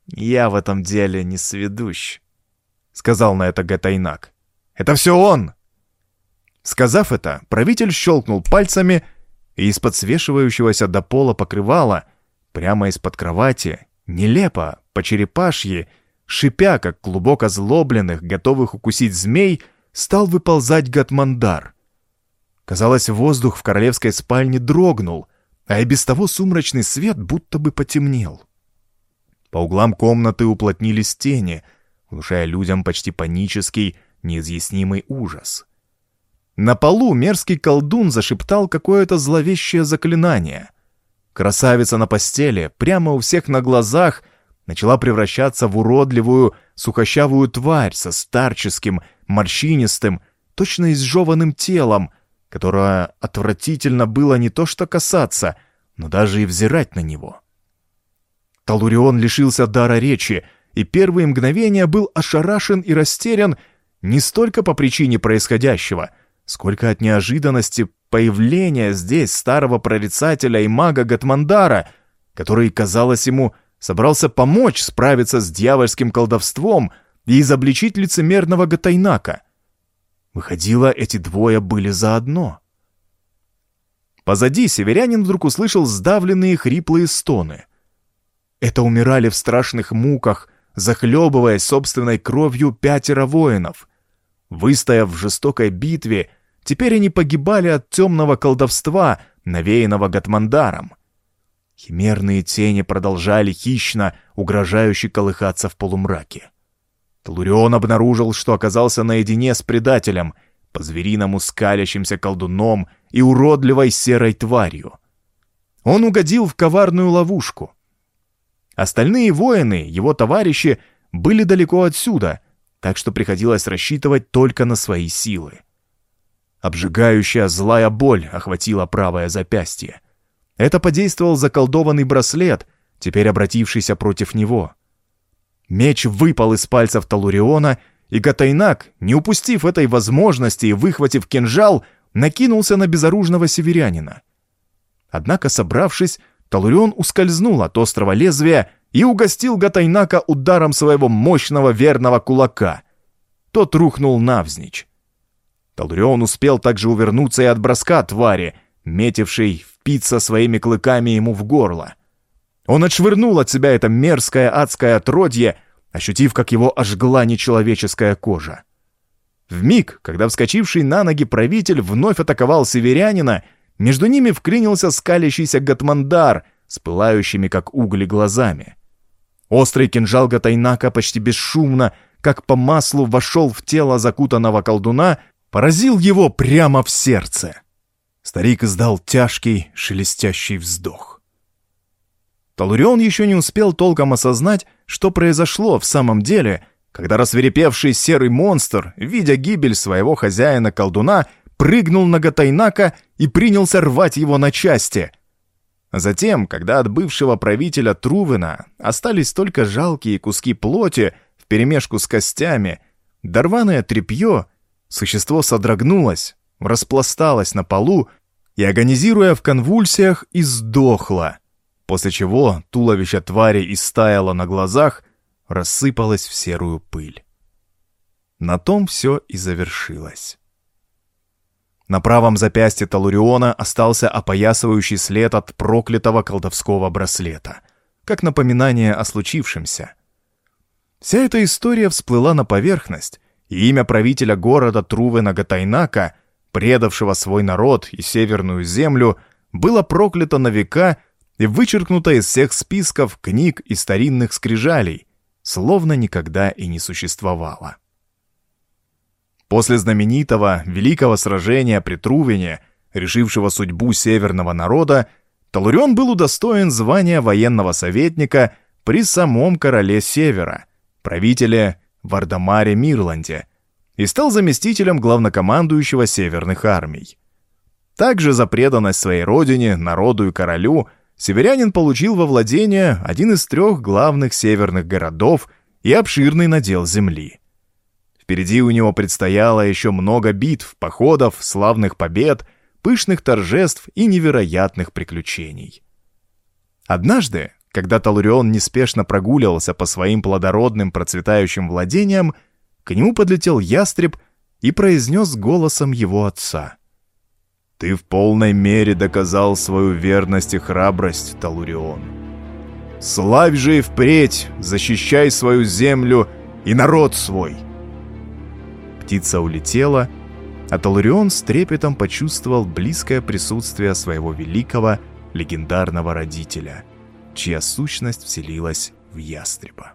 «Я в этом деле не сведущ», — сказал на это Гатайнак. «Это все он!» Сказав это, правитель щелкнул пальцами, и из-под свешивающегося до пола покрывала, прямо из-под кровати, нелепо, по черепашье, шипя, как клубок озлобленных, готовых укусить змей, стал выползать Гатмандар. Казалось, воздух в королевской спальне дрогнул, а и без того сумрачный свет будто бы потемнел. По углам комнаты уплотнились тени, внушая людям почти панический, неизъяснимый ужас. На полу мерзкий колдун зашептал какое-то зловещее заклинание. Красавица на постели, прямо у всех на глазах, начала превращаться в уродливую, сухощавую тварь со старческим, морщинистым, точно изжеванным телом, которое отвратительно было не то что касаться, но даже и взирать на него. Талурион лишился дара речи, и первые мгновения был ошарашен и растерян не столько по причине происходящего — сколько от неожиданности появления здесь старого прорицателя и мага Гатмандара, который, казалось ему, собрался помочь справиться с дьявольским колдовством и изобличить лицемерного Гатайнака. Выходило, эти двое были заодно. Позади северянин вдруг услышал сдавленные хриплые стоны. Это умирали в страшных муках, захлебываясь собственной кровью пятеро воинов. Выстояв в жестокой битве, Теперь они погибали от темного колдовства, навеянного Гатмандаром. Химерные тени продолжали хищно, угрожающе колыхаться в полумраке. Тлурион обнаружил, что оказался наедине с предателем, по-звериному скалящимся колдуном и уродливой серой тварью. Он угодил в коварную ловушку. Остальные воины, его товарищи, были далеко отсюда, так что приходилось рассчитывать только на свои силы. Обжигающая злая боль охватила правое запястье. Это подействовал заколдованный браслет, теперь обратившийся против него. Меч выпал из пальцев Талуриона, и Гатайнак, не упустив этой возможности и выхватив кинжал, накинулся на безоружного северянина. Однако, собравшись, Талурион ускользнул от острого лезвия и угостил Гатайнака ударом своего мощного верного кулака. Тот рухнул навзничь. Талдрион успел также увернуться и от броска твари, метившей впиться своими клыками ему в горло. Он отшвырнул от себя это мерзкое адское отродье, ощутив, как его ожгла нечеловеческая кожа. В миг, когда вскочивший на ноги правитель вновь атаковал северянина, между ними вклинился скалящийся Гатмандар с пылающими, как угли, глазами. Острый кинжал Гатайнака почти бесшумно, как по маслу, вошел в тело закутанного колдуна, поразил его прямо в сердце. Старик издал тяжкий, шелестящий вздох. Талурион еще не успел толком осознать, что произошло в самом деле, когда рассверепевший серый монстр, видя гибель своего хозяина-колдуна, прыгнул на Гатайнака и принялся рвать его на части. Затем, когда от бывшего правителя Трувена остались только жалкие куски плоти вперемешку с костями, дорваное тряпье, существо содрогнулось, распласталось на полу и, агонизируя в конвульсиях, издохло, после чего туловище твари истаяло на глазах, рассыпалось в серую пыль. На том все и завершилось. На правом запястье Талуриона остался опоясывающий след от проклятого колдовского браслета, как напоминание о случившемся. Вся эта история всплыла на поверхность, и имя правителя города Трувена Гатайнака, предавшего свой народ и северную землю, было проклято на века и вычеркнуто из всех списков книг и старинных скрижалей, словно никогда и не существовало. После знаменитого Великого сражения при Трувене, решившего судьбу северного народа, Талурион был удостоен звания военного советника при самом короле Севера, правителе Вардамаре Мирланде, и стал заместителем главнокомандующего северных армий. Также за преданность своей родине, народу и королю северянин получил во владение один из трех главных северных городов и обширный надел земли. Впереди у него предстояло еще много битв, походов, славных побед, пышных торжеств и невероятных приключений. Однажды, когда Талурион неспешно прогуливался по своим плодородным процветающим владениям, к нему подлетел ястреб и произнес голосом его отца. «Ты в полной мере доказал свою верность и храбрость, Талурион. Славь же и впредь, защищай свою землю и народ свой!» Птица улетела, а Талурион с трепетом почувствовал близкое присутствие своего великого, легендарного родителя, чья сущность вселилась в ястреба.